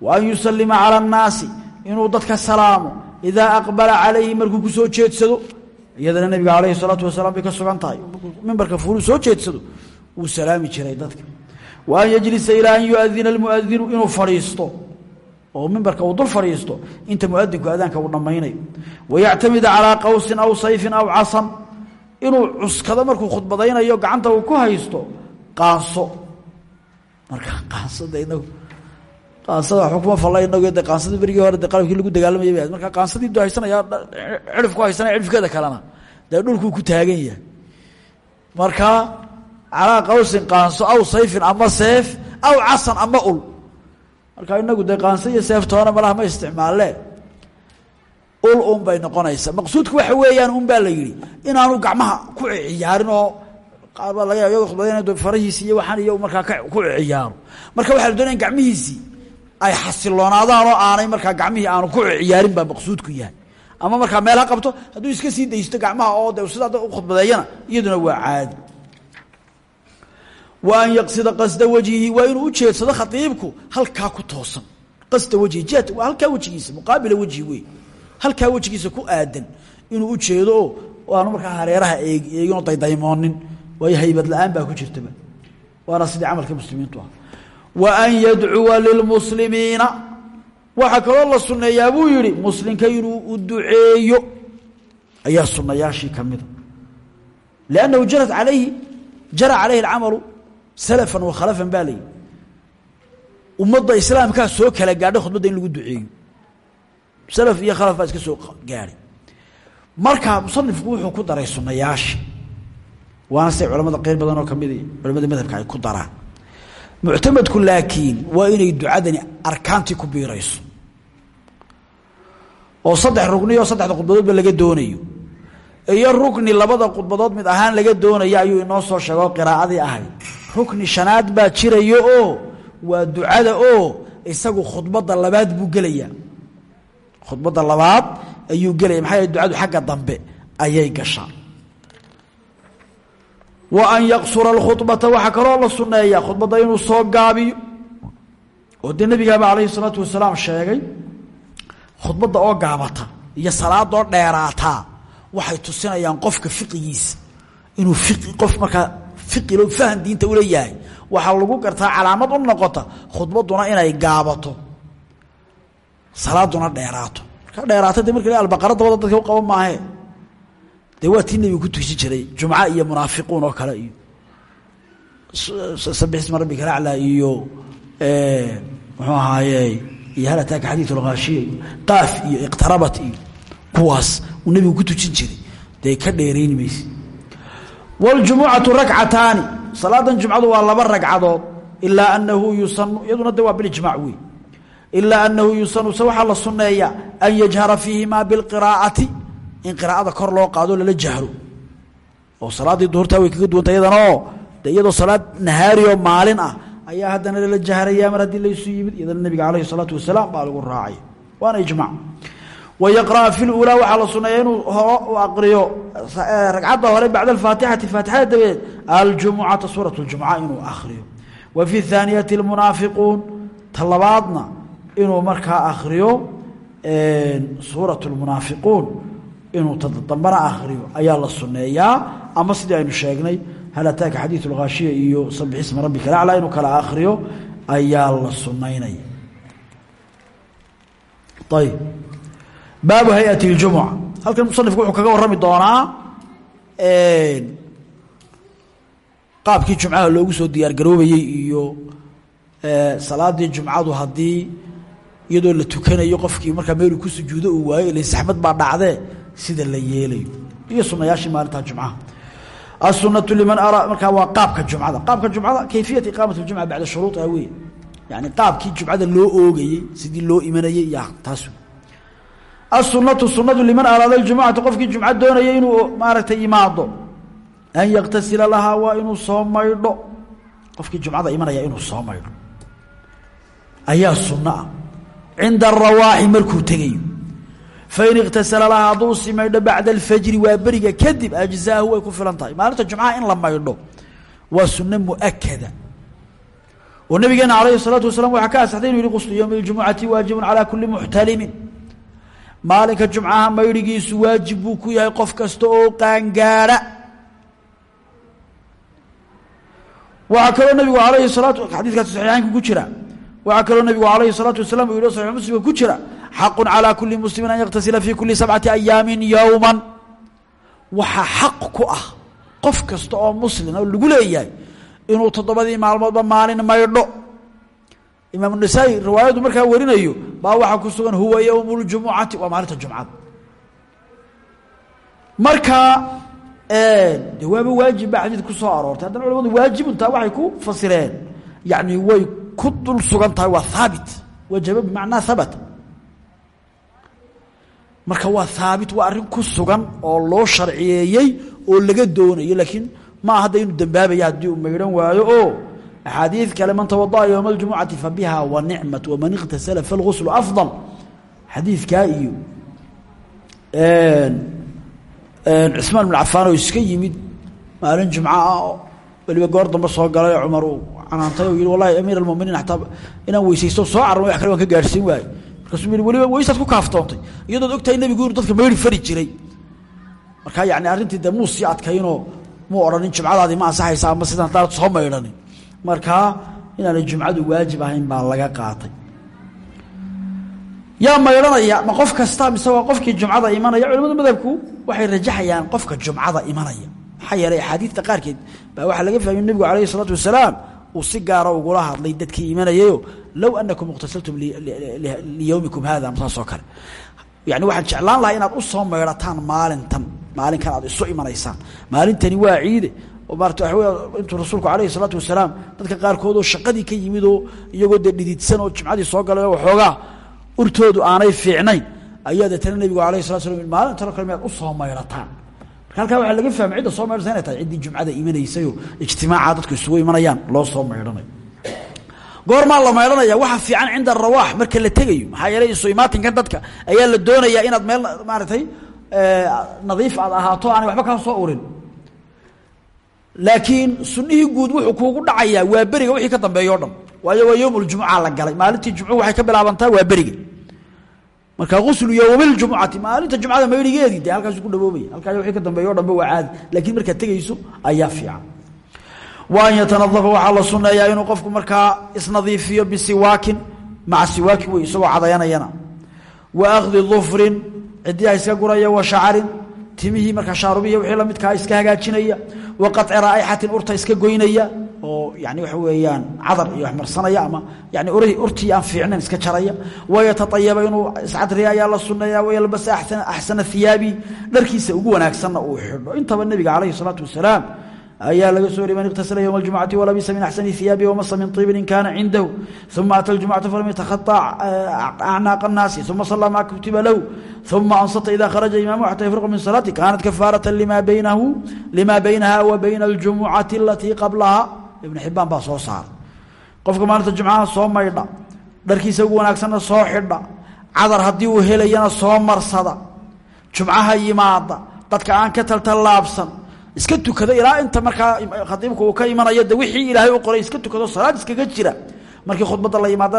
wa an yusalima cala annaasi inuu dadka salaamo idaa aqbala calayhi markuu ku soo jeedsado iyadana nebiga alayhi salaatu wasalaam bay ka sugan tahay. Mimbarka fuulu soo jeedsado wuu salaami jiray dadka. Wa an yajlisa ilaa an yuadina almuadinu inuu fadhiisto oo mimbarka uu dul fadhiisto inta muadinku adaanka uu dhammaynayo. Wayactamida calaa qawsin aw sayfin aw casan inuu cuskado markuu khudbadaynayo gacanta uu ku haysto qaanso marka qaansada inagu qaansada xukuma falla inagu de qaansada berigii hore de qalabkii lagu dagaalamaya bay marka qaansadii du haysanaya cirif ku haysanaya cirifkeeda kalena dee dhulkuu ku taagan yahay. Marka calaa qawsin qaanso aw sayfin ama seef aw casan ama ul. Marka inagu dee qaanso iyo seeftoona malaha ma isticmaalee ul un bay noqonaysaa. Maqsuudku waxa weeyaan un baa la yidhi inaanu gacmaha ku ciyaarin oo qaar baa laga yaaba khudbadayna farahiisi iyo waxaan iyo markaa ku ciyaaro. Marka waxaa la doonaya in gacmihiisii ay xasiloonaadaan oo aanay markaa gacmihii aanu ku ciyaarin baa maqsuudku yahay. Ama markaa meel ha qabto hadduu iska sii daysto gacmaha oo de sidaa u khudbadeeyana iyaduna waa caadi. Wa an yaqsida qasda wajhihi waa inuu ujeedsado khaiibku halkaa ku toosan. Qasda wajhi jihad waa halkaa wejigiisa muqaabila wejhi wey halkaa wejigiisa ku aadan inuu ujeedo oo aanu markaa hareeraha eeg eeginoo daydaymoonin waayo haybad la'aan baa ku jirtaba waana sidii camalka muslimiintu ah wa an yadcuwa lilmuslimiina waxaa kaloo la sunneeyaa buu yihi muslimka inuu u duceeyo. Ayaa sunayaashii kamida liannahu jarat alayhi jara calayhi alcamalu salafan wa khalafan baa layihi ummadda islaamkaa soo kala gaadhay khudbadda in lagu duceeyo. Salaf iyo khalaf iska soo gaadhay. Marka musanifku wuxuu ku daray sunayaasha waana siday culamada badan oo ka mid culamada madhabka ay ku daraan. Muctamadku laakiin waa inay ducadani arkaantii ku biirayso. Oo saddex rugni oo saddexda khudbadoodba laga doonayo. Iyo rukni labada khudbadood mid ahaan laga doonayo ayuu inoo soo sheego qiraa'adii ahayd. Rukni shanaad baa jiraya oo waa ducada oo isagu khudbadda labaad buu gelayaa khudbadda labaad ayuu gelaya maxaa yaele ducadu xagga dambe ayay gashaa wa an yaqsura alkhudbata waxaa kaloo la sunneeyaa. Khudbadda inuu soo gaabiyo. Oo dee nabigaaba calayhi salaatu wasalaam sheegay khudbadda oo gaabata iyo salaadoo dheeraataa waxay tusinayaan qofka fiqigiisa inuu i qof markaa fiqilo fahan diinta ula yahay waxaa lagu gartaa calaamad u noqota khudbadduna inay gaabato. Salaaduna dheeraato. Marka dheeraata de marka albaqara dabada dadka u qaba maahe dee waa ku tusi jiray jumca iyo munaafiquun oo kale iyo sabix isma rabbika alaclaa iyo muxuu ahaaye iyo hal ataaka xadiid lkhaashiya iyo qaaf iyo iqtarabat iyo uu nebigu ku tujin jiray. Dee ka dheerayni mayse wاljumucatu rakcataani salaadan jumcadu waa laba ragcadood ilaa anahu yusanu iyaduna de waa bilijmac wey ilaa anahu yusanu la suneeya an yajhara fiihimaa biاlqiraa'ati in qiraa'ada kor loo qaado lala jahro oo salaaddii duhurtaa way kaga duwanta iyadanaoo de iyadoo salaad nahaari oo maalin ah ayaa haddana lala jahraya mar haddii laysu yimid iyadana nebiga calayhi الsalaatu wasalaam baa lagu raacay. Waana ijmac. Wa yaqra'a fi lulaa waxaa la suneeya inuu horo aqriyo ragcadda hore bacda alfaatixati faatixada dabadeed aljumucata suurat ljumca inuu akriyo wa fi thaaniyati almunaafiquun ta labaadna inuu markaa akriyo suurat lmunaafiquun inuu tadambana akriyo ayaa la suneeyaa ama sidii aynu sheegnay hal ataaka xadiiu lhaashiya iyo sabix isma rabbika laclaa inuu kala akriyo ayaa la sunaynaya ayb baabu hay'ati اljumuca halkan wuxuu kaga warrami doonaa qaabkii jumcaha loogu soo diyaar garoobayey iyo salaadii jumcadu haddii iyadoo la tukanayo qofkii markaa meeluu ku sujuudo uu waayo ila saxmad baa dhacdee sida la yeelayo. Iyo sunayaashii maalintaa jumcaha. Asunatu liman araa markaa waa qaabka jumcada. Qaabka jumcada kayfiyat iqaamat jumca bacda shuruuiha wey yani qaabkii jumcada loo oogayey sidii loo imanayey ya taas asunatu sunadu liman araada ljumucata qofkii jumca doonaya inuu maaragtay imaado. An yaktasila lahaa waa inuu soo maydho. Jumcada imanaya inuu soo ayaa suno ah cinda arawaaxi markuu tegayo fain iktasala laha hadduu simaydho bacda alfajri waa beriga kadib ajzaahu way ku filan tahay maalinta jumcaha in la maydho waa sunno muakada oo nabigeena calayhi salaatu wasalaam waxaa ka asaxday inu yihi quslu yowmi اljumucati waajibun calaa kuli muxtalimin maalinka jumcaha maydhigiisu waajib buu ku yahay qof kasta oo qaangaadha waxaa kaloo nabigu alayhi salaatu xadiiskaas saxiixaynka ku jira waxaa kaloo nabigu alayhi الsalaatu wasalaam uu yihi saxix muslimka ku jira xaqu calى kuli muslimi an yaktasila fi kuli sabcati ayaami yowma waxaa xaq ku ah qof kasta oo muslim oo lagu leeyahay inuu toddobadii maalmoodba maalin maydho imaam nasaa-i riwaayadu markaa warinayo baa waxaa ku sugan huwa yowm اljumucati waa maalinta jumcada markaa de waaba waajib baa xadiid ku soo aroortay haddana culamadu waajibuntaa waxay ku fasireen yani way ku dul sugan tahay waa haabit wajaba bimacnaa habat marka waa haabit waa arrin ku sugan oo loo sharciyeeyey oo laga doonayo laakiin ma aha hadda inuu dambaabaya haddii uu maydhan waayo oo axaadiid kale man tawada'a yowma aljumucati fa biha wa nicmat waman ikhtasala falguslu afdal. Xadiidkaa iyo cismaan bn cafaan oo iska yimid maalin jumco ah weliba goor dambe soo galay cumar uu canaantay oo yihi wallahi amiir almuminiin xataa inaan weysaysto soo cararmay wax kale waan ka gaarhsiin waaye markaasuu yidhi weliba ku kaaftoontay iyadood ogtahay nebigu inuu dadka mayri fari jiray. Markaa yani arrintii dee muu sii adkaynoo muu odhanin jumcadaadii ma ansaxaysa ama sidaan hadaad soo maydhanin. Markaa inaanay jumcadu waajib ahayn baa laga qaatay. Yaa maydhanaya ma qof kasta mise waa qofkii jumcada imanaya? Culamada madhabku waxay rajaxayaan qofka jumcada imanaya. Maxaa yeelay axaadiidta qaarkeed baa waxaa laga fahmay nebigu calayhi isalaatu wasalaam uu si gaara ugula hadlay dadkii imanayayo low anakum ikhtasaltum liyowmikum hada saasoo kale. Yani waxaan jeclaan lahaa inaad u soo maydhataan maalintan maalinkan aad isu imanaysaan. Maalintani waa ciide oo maarata waxa wey intuu rasuulku calayhi isalaatu wasalaam dadka qaarkood oo shaqadii ka yimid oo iyagoo dee dhididsan oo jumcadii soo galay oo waxoogaa urtoodu aanay fiicnayn. Ayaa deetana nebigu alayh salatu slam maalintanoo kale miyaad u soo maydhataan. marka halkaa waxaa laga fahmay cidda soo maydhata inay tahay ciddii jumcada imanaysayoo ijtimaaca dadku isugu imanayaan loo soo maydhanayo goormaa la maydhanaya waxa fiican cinda arawaax marka la tegayo maxaa yeelay isu imaatinkan dadka ayaa la doonayaa inaad meel maaragtay nadiif aad ahaato aanay waxba kaa soo urin laakiin sunihii guud wuxuu kuugu dhacayaa waa beriga wixii ka dambeeyo o dhan. Waayo waa yowm ljumuca la galay. Maalintii jumcuhu waxay ka bilaabantaa waa beriga marka guslu yowmiljumucati maalinta jumcada mayrigeedii dee halkaasu ku dhaboobaya halkaa wixii ka dambeeyo o waa caadi laakiin markaad tegayso ayaa fiican. Wa an yatanadafa waxaa la suneeyaa inuu qofku markaa isnadiifiyo bisiwaakin maca siwaakin wey isagoo cadayanayana. Wa akhdi dufrin cidiyaha iska guraya wa shacarin timihii markaa shaarubihi wixii lamidkaa iska hagaajinaya. Wa qaci raa'ixatin urta iska goynaya oo yani waxa weeyaan cadar iyo wax marsanaya ama yani ur urtii aan fiicnayn iska jaraya wayataayaba inuu iscadriya ayaa la suneeya wayalbasa axsana hiyaabi dharkiisa ugu wanaagsanna uu xidho intaba nebiga calayhi salaatu wasalaam ayaa laga soo wariy man iktasala ywma اljumcati walabisa min axsani hiyaabi wamasa min طibin in kana cindahu uma ata اljumcata falam yatahaطa acnaaq الnaasi uma salaa ma kutiba lahu uma ansata ida kharaja imaamu xata yafruqa min salaati kanat kafaarata lima baynahu lima baynaha wa bayna اljumucati alatii qablaha ibn xibaan baa soo saaray. Qofka maalinta jumcaha soo maydha dharkiisa ugu wanaagsanna soo xidha cadar haddii uu helayana soo marsada jumcaha yimaada dadka aan ka taltallaabsan iska tukada ilaa inta markaa khadiibku uu ka imanayo de wixii ilaahay u qoray iska tukado salaad iskaga jira. Markii khudbadda la yimaada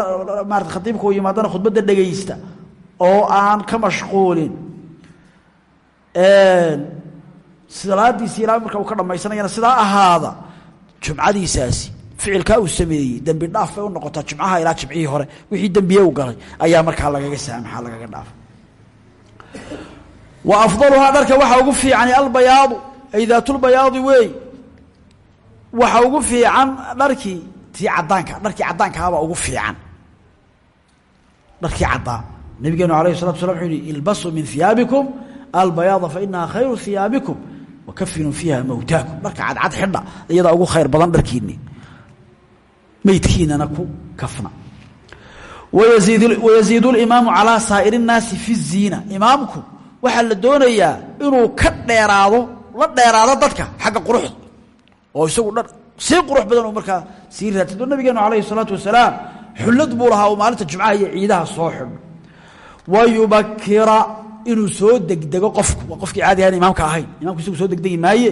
maarata khadiibka uu yimaadana khudbadda dhegaysta oo aan ka mashquulin. Salaadiisi ilaa marka uu ka dhamaysanayana sidaa ahaada jumcadiisaasi ficilkaa uu sameeyey dembi dhaaf bay u noqotaa jumcaha ilaa jimcihii hore wixii dembiye u galay ayaa markaa lagaga saamaxa lagaga dhaafa wa afdaluhaa dharka waxaa ugu fiican albayaadu ay daatulbayaadi weey waxa ugu fiican dharkii tii cadaanka dharkii caddaankahabaa ugu fiican. Dharkii caddaa nabigeenu alayh salatu slam wuxuu yihi ilbasuu min hiyaabikum albayaada fainaha khayru hiyaabikum wakafinuu fiiha mawtaakum dharka cadcad xidha iyadaa ugu khayr badan dharkiinni meydkiinana ku kafna wayaziid اlimaamu calaa saa'ir الnaasi fi الziina imaamku waxaa la doonayaa inuu ka dheeraado la dheeraado dadka xagga quruxda oo isagu dha sii qurux badan oo markaa sii raadsadoo nabigeenu alayhi الsalaatu wasalaam xullad buu lahaa oo maalinta jumcaha iyo ciidaha soo xidho wayubakira inuu soo degdego qofku. Waa qofkii caadiga ah aan imaamka ahayn. Imamku isagu soo degdegi maaye.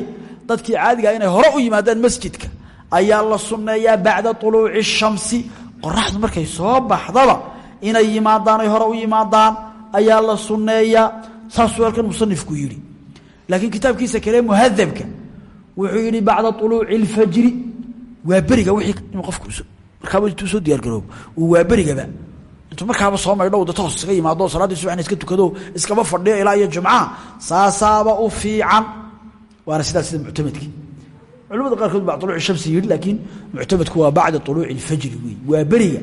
Dadkii caadigaa ah inay hore u yimaadaan masjidka ayaa la sunneeyaa bada uluuci shamsi. Qoraxdu markay soo baxdaba inay yimaadaan ay hore u yimaadaan ayaa la sunneeyaa. Saasuu halkan musanifku yidhi. Laakiin kitaabkiisa kale muhadabka wuxuu yidhi bacda uluuci اlfajri waa beriga wii inuu qofku markaaba intuu soo diyaargaroobo. Uu waa berigaba markaaba soo maydho da toos iskaga yimaado salaaddii subaxna iska tukado iskaba fadhiyo ilaa iyo jumcaha saasaaba u fiican waana sidaas sida muctamadkii culamada qaarkood baa uluuci shamsi yidhi laakiin muctamadku waa bacda uluuci اlfajri wey waa beriga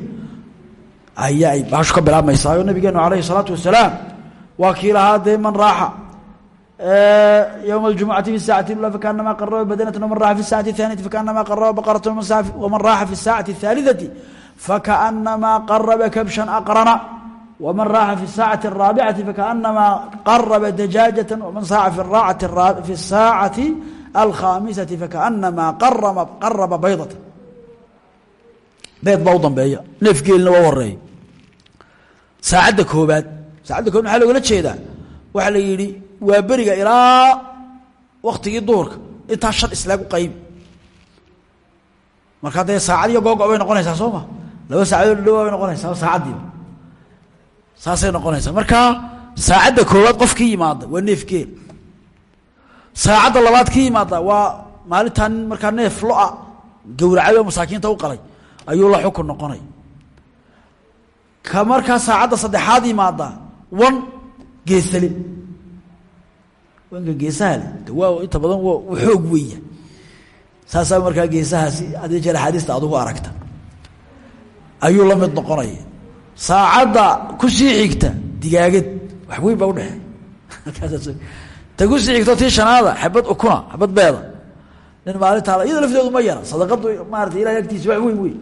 ayaa ay baashu ka bilaabmaysaayo nabigeenu alayhi الsalaatu wasalaam waa kii lahaa dee man raaxa ywma اljumucati fi saacati ula fakaanama qaraba badanatan waman raaxa fi saacati اthaaniyati fakaanama qaraba baqarata waman raaxa fi saacati الثaalidati fakaأnamaa qaraba kabshan aqrana wman raaxa fi الsaacati الraabicati fakaأnamaa qaraba dajaajata wman saaca fi الsaacati alkhaamisati fakaأnamaa qaraba baydata beed baa u dambeeya neef geelina waa horeeya saacadda koobaad saacadda koobad maxaa loogala jeedaa waxaa la yidhi waa beriga ilaa waktigii duhurka intaa shan islaag u qaybi markaa dee saacadiyo googo bay noqonaysaa soo ma laba saacadood dhawaa noqonaysaa saacaddiiba. Saasay noqonaysaa. Markaa saacadda koowaad qof kii yimaada waa neef geel saacadda labaad kii yimaada waa maalintaa markaa neef lo'a gowracay oo masaakiinta u qalay ayuu la xukun noqonay. Ka markaa saacadda saddexaad yimaada wan geesale wanka geesaha le de waa inta badan w xoog weya saasaa markaa geesahaasi haddii jeer axaadiista adugu aragta ayuu la mid noqonaya saacadda ku sii xigta digaagad. Wax weyn baa udhexeey ta ku sii xigto tii shanaada xabad ukuna xabad beeda. Nin maalintaa iyada lafteedu ma yara sadaqadu maarata ilahay agtiisa wax weyn wey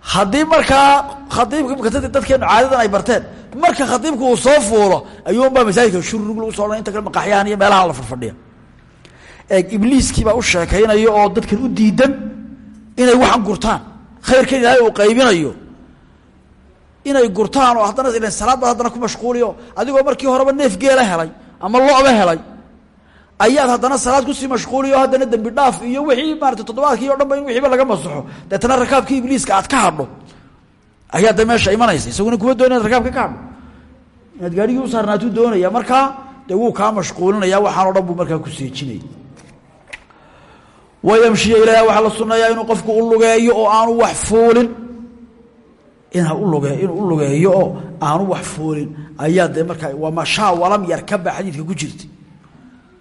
haddii markaa khaiibka imka dadkeenu caadadan ay barteen marka khaiibku uu soo fuulo ayuunbaa masaajidka shurug lagu soo inta kale maqaxyahan iyo meelaha la farfadhiya eeg ibliiskiibaa u sheekaynaya oo dadkan u diidan inay waxan gurtaan khayrkan ilaahay uu qaybinayo inay gurtaan oo haddana ilan salaad haddana ku mashquuliyo adigoo markii horeba neef geela helay ama loba helay ayaad haddana salaad ku sii mashquuliyo haddana dembi dhaaf iyo wixii maarata toddobaadkii o dhan in wixiiba laga masaxo. Deetana rakaabkii ibliiska aad ka hadho ayaa de meesha imanaysa isaguna kuma doona inaad rakaabka ka hadho inaad gaarigii u saarnaatuu doonaya markaa dee wuu kaa mashquulinaya waxaan o dhan buu markaa ku seejinaya wayamshiya ilaaha waxaa la sunnayaa inuu qofku u lugeeyo oo aanu wax fuulin inuu u lugeeyo oo aanu wax fuulin ayaa dee markaa waa mashaa walam yar ka baa xadiidka ku jirta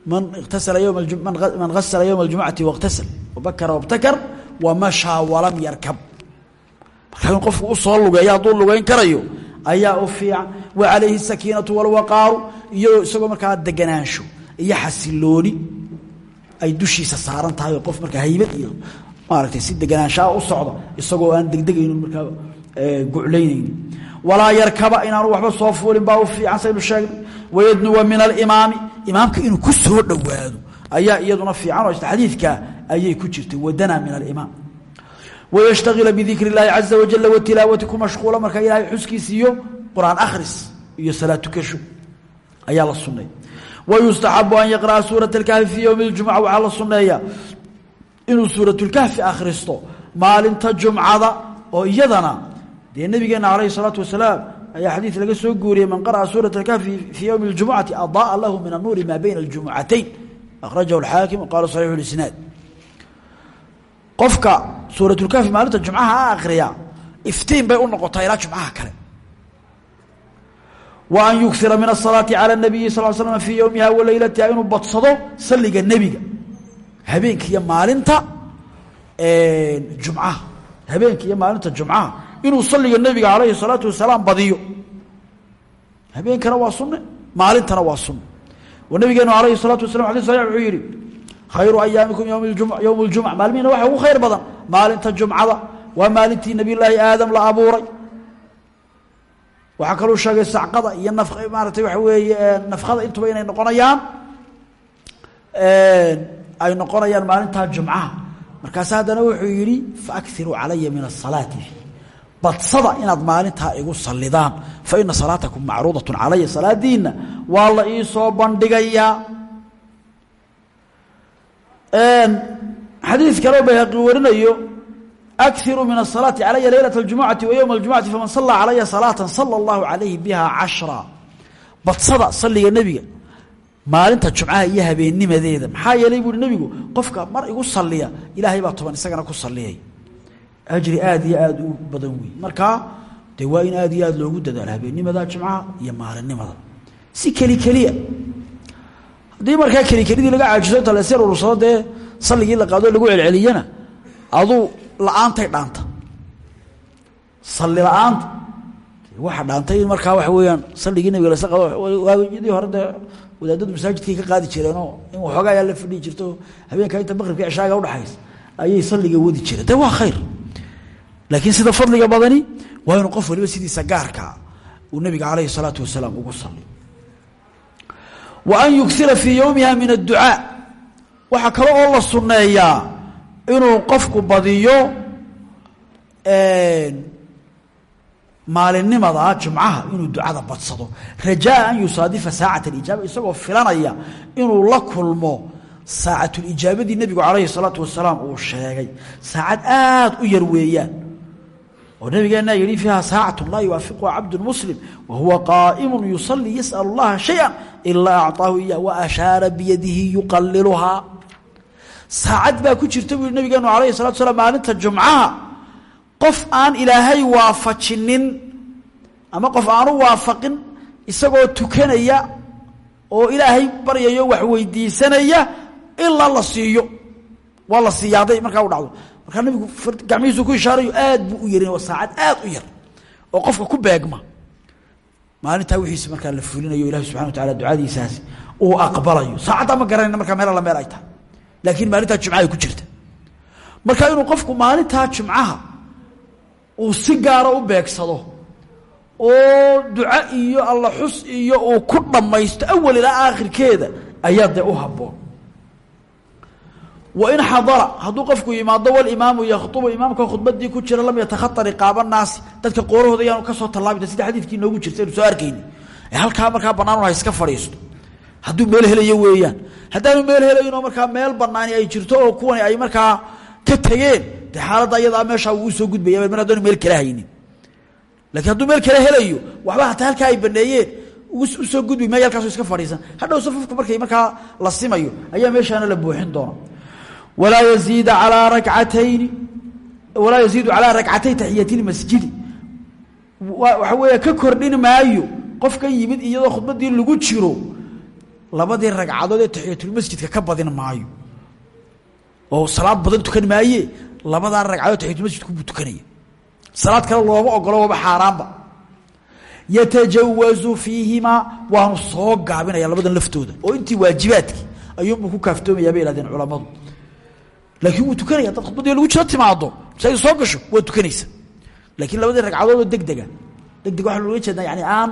man iktasala yman gasala yowma aljumucati waiktasal wabakara wabtakar waa mashaa walam yarkab markaa in qofku u soo lugeeyo hadduu lugeyn karayo ayaa u fiican wa calayhi sakiinatu walwaqaaru iyo isagoo markaa iyo xasilooni ay dushiisa saaran tahay oo qof markaa haybad iyo maaragtay si deganaanshaa u socda isagoo aan degdegayno markaa guclaynayni walaa yarkaba inaanu waxba soo fuulin baa u fiican saynu sheegnay. Wayadnuwa min alimaami imaamka inuu ku soo dhowaado ayaa iyaduna fiican oo xadiidka ayay ku jirtay wadanaa min alimaam wayashtagila bidikri اllaahi caza wajala watilaawati ku mashquula marka ilaahay xuskiisa iyo qur'aan akhris iyo salaad tukasho ayaa la wayustaxabu an yaqra'a suurat اlkahfi fii ywmi اljumca waxaa la sunneeyaa inuu suuratulkahfi akhristo maalinta jumcada oo iyadana dee nabigeena alayh الsalaatu wasalaam ayaa xadiid laga soo guuriyey man qara'a suuraة اlkahfi fii ywmi اljumucati adaaa lahu min anuuri maa bayna اljumucatayn akhrajahu اlxaakim qaala saxiixu اlisnaad qofka suuratulkahfi maalinta jumcaha a akriya iftiin bay u noqotaa ilaa jumcaha kale wa an yugira min asalaati cala nabiyi sal slm fii yowmiha wa leylatiha inuu badsado saliga nebiga habeenka iyo maalinta jumcaha habeenka iyo maalinta jumcaha inuu saliga nebiga alayhi salaatu wasalaam badiyo habeenkana waa sunne maalintana waa sunne oo nabigeenu alayhi salaatu wasalam xadis saxiix wuxuu yidhi khayru ayaamikum yowm jum yowm اljumca maalmihiina waxa ugu khayr badan maalinta jumcada waa maalintii nebiy aadam la abuuray waxaa kaluu sheegay sacqada iyo na maaratay waxa weeye nafkada intuba inay noqonayaan ay noqonayaan maalintaa jumcaha. Markaase haddana wuxuu yidhi faakiruu calaya min asalaati badsada inaad maalintaa igu salidaan fa ina salaatakum macruudatun calaya salaadiinna. Waa la ii soo bandhigayaa. Xadiid kaleo bayhaqi warinayo akiru min asalaati calaya leylat اljumucati wa yowma اljumucati faman sallaa calaya salaata sala allahu calayhi biha cashra badsada salliga nebiga maalinta jumcaha iyo habeennimadeeda maxaa yeelay buuhi nebigu qofka mar igu saliya ilaahay baa toban isagana ku saliyay ajri aad iyo aada u badan wey markaa dee waa in aad iyo aad loogu dadaalo habeennimada jumcaha iyo maalinimada si keli keliya haddii markaa keli kelidii laga caajiso taleser urursado dee la'aantay dhaanta. Salli waxa dhaantay markaa waxa weeyaan salligii nabiga lasla qaado waagiyadii hore dee wadaadadu masaajidkay ka qaadi jireenoo in waxoogaa ayaa la fadhihi jirto habeenka inta maqribka cishaaga udhaxaysa ayay salliga wadi jireen. De waa khayr. Laakiin sida fadliga badani waa inuu qof waliba sidiisa gaarkaa uu nabiga calayhi الsalaatu wasalaam ugu sali wa an yugira fii yowmiha min adducaa. Waxaa kale oo la sunneeyaa inuu qofku badiyo maalinimada jumcaha inuu ducada badsado rajaa an yusaadifa saacat اlijaaba isagoo filanaya inuu la kulmo saacatulijaabadii nebigu calayhi الsalaatu wasalaam uu sheegay saacad aad u yar weeyaan oo nabigeena yihi fiiha saacaة laa yuwaafiquha cabdu muslim wa huwa qaa'imu yusalii yasأl اllaha shayئa ilaa acطaahu iya waashaara biyadihi yuqaliluhaa saacad baa ku jirta buu yihi nabigeenu alayh الsalatu salaam maalinta jumcaha. Qof aan ilaahay waafajinin ama qof aanu waafaqin isagoo tukanaya oo ilaahay baryayo wax weydiisanaya ilaa la siiyo. Waa la siiya hadday markaa u dhacdo. Markaa nabigu gacmihiisu ku ishaarayo aad buu u yarin waa saacad aad u yar oo qofka ku beegma. Maalintaa wixiisi markaa la fulinayo ilahi subxana wa taala ducadiisaasi uu aqbalayo. Saacaddaa ma garanayna markaa meel alla meel ay tahay laakiin maalintaa jumcahay ku jirta. Marka inuu qofku maalintaa jumcaha uu si gaara u beegsado oo duco iyo alla xus iyo uu ku dhammaysto awal ilaa aakhirkeeda ayaa dee u habboon. Wain xadara hadduu qofku yimaado walimaamu yakhطubu imaamka khudbadii ku jira lam yatakhaa riqaaba naasi dadka qoorahooda yaanu ka soo tallaabita sida xadiidkii noogu jirta aynu soo arkayni halkaa markaa bannaan ha iska fadhiisto hadduu meel helayo weeyaan. Haddaanu meel helayinoo markaa meel banaani ay jirto oo kuwani ay markaa ka tegeen xaaladda ayadaa meeshaa wuu u soo gudbaya mar haddaanu meel kala haynin. Lakiin hadduu meel kale helayo waxba hataa halkaa ay baneeyeen u soo gudbi maya halkaasu iska fadhiisan. Hadhow safafka markay markaa la simayo ayaa meeshaana la buuxin doona walaa yaziida alaa rakatayni walaa yaziidu calaa rakcatay taxiyati lmasjidi waxa weeye ka kordhin maayo qofkan yimid iyadoo khudbadii lagu jiro labadii ragcadood ee taxiyatulmasjidka ka badin maayo. Oo salaad badan tukan maaye labadaa ragcadood taxiyatulmasjidku buu tukanaya. Salaad kale looma ogolo waaba xaaraanba. Yatajawazu fiihimaa waanu soo gaabinaya labadan laftooda. Oo intii waajibaadkii ayuunbuu ku kaaftoomayaa bay ihahdeen culamadu. Laakiin wuu tukanaya dad khudbadii lagu jiro timaado. Say soo gasho waa tukanaysa. Laakiin labadii ragcadood oo degdega. Degdeg waxaa looga jeedaa yani aan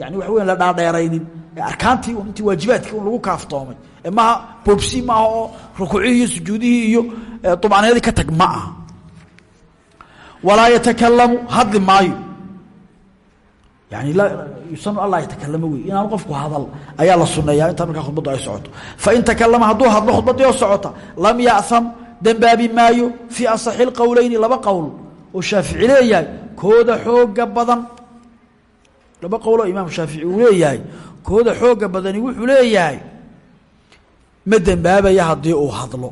yani waxa weya la dhaadheeraynin arkaantii un intii waajibaadkii un lagu kaaftoomay. Ee maaha boobsi oo rukuucihii sujuudihii iyo طumaniinadii ka tag ma walaa yatakalamu hadli maayo. Yani yusanu alla yatakalamo wey. Inaan qofku hadal ayaa la suneeyaa intaa markaa khudbaddu ay socoto. Fain takalama hadduu hadlo khudbaddii oo socota lam ya'ham dembaabi maayo fii asaxi lqowleyni laba qowl oo shaafici kooda xooga badan. Laba qowloo imaam shaafici uu kooda xoogga badani wuxuu leeyahay ma dembaabaya haddii uu hadlo.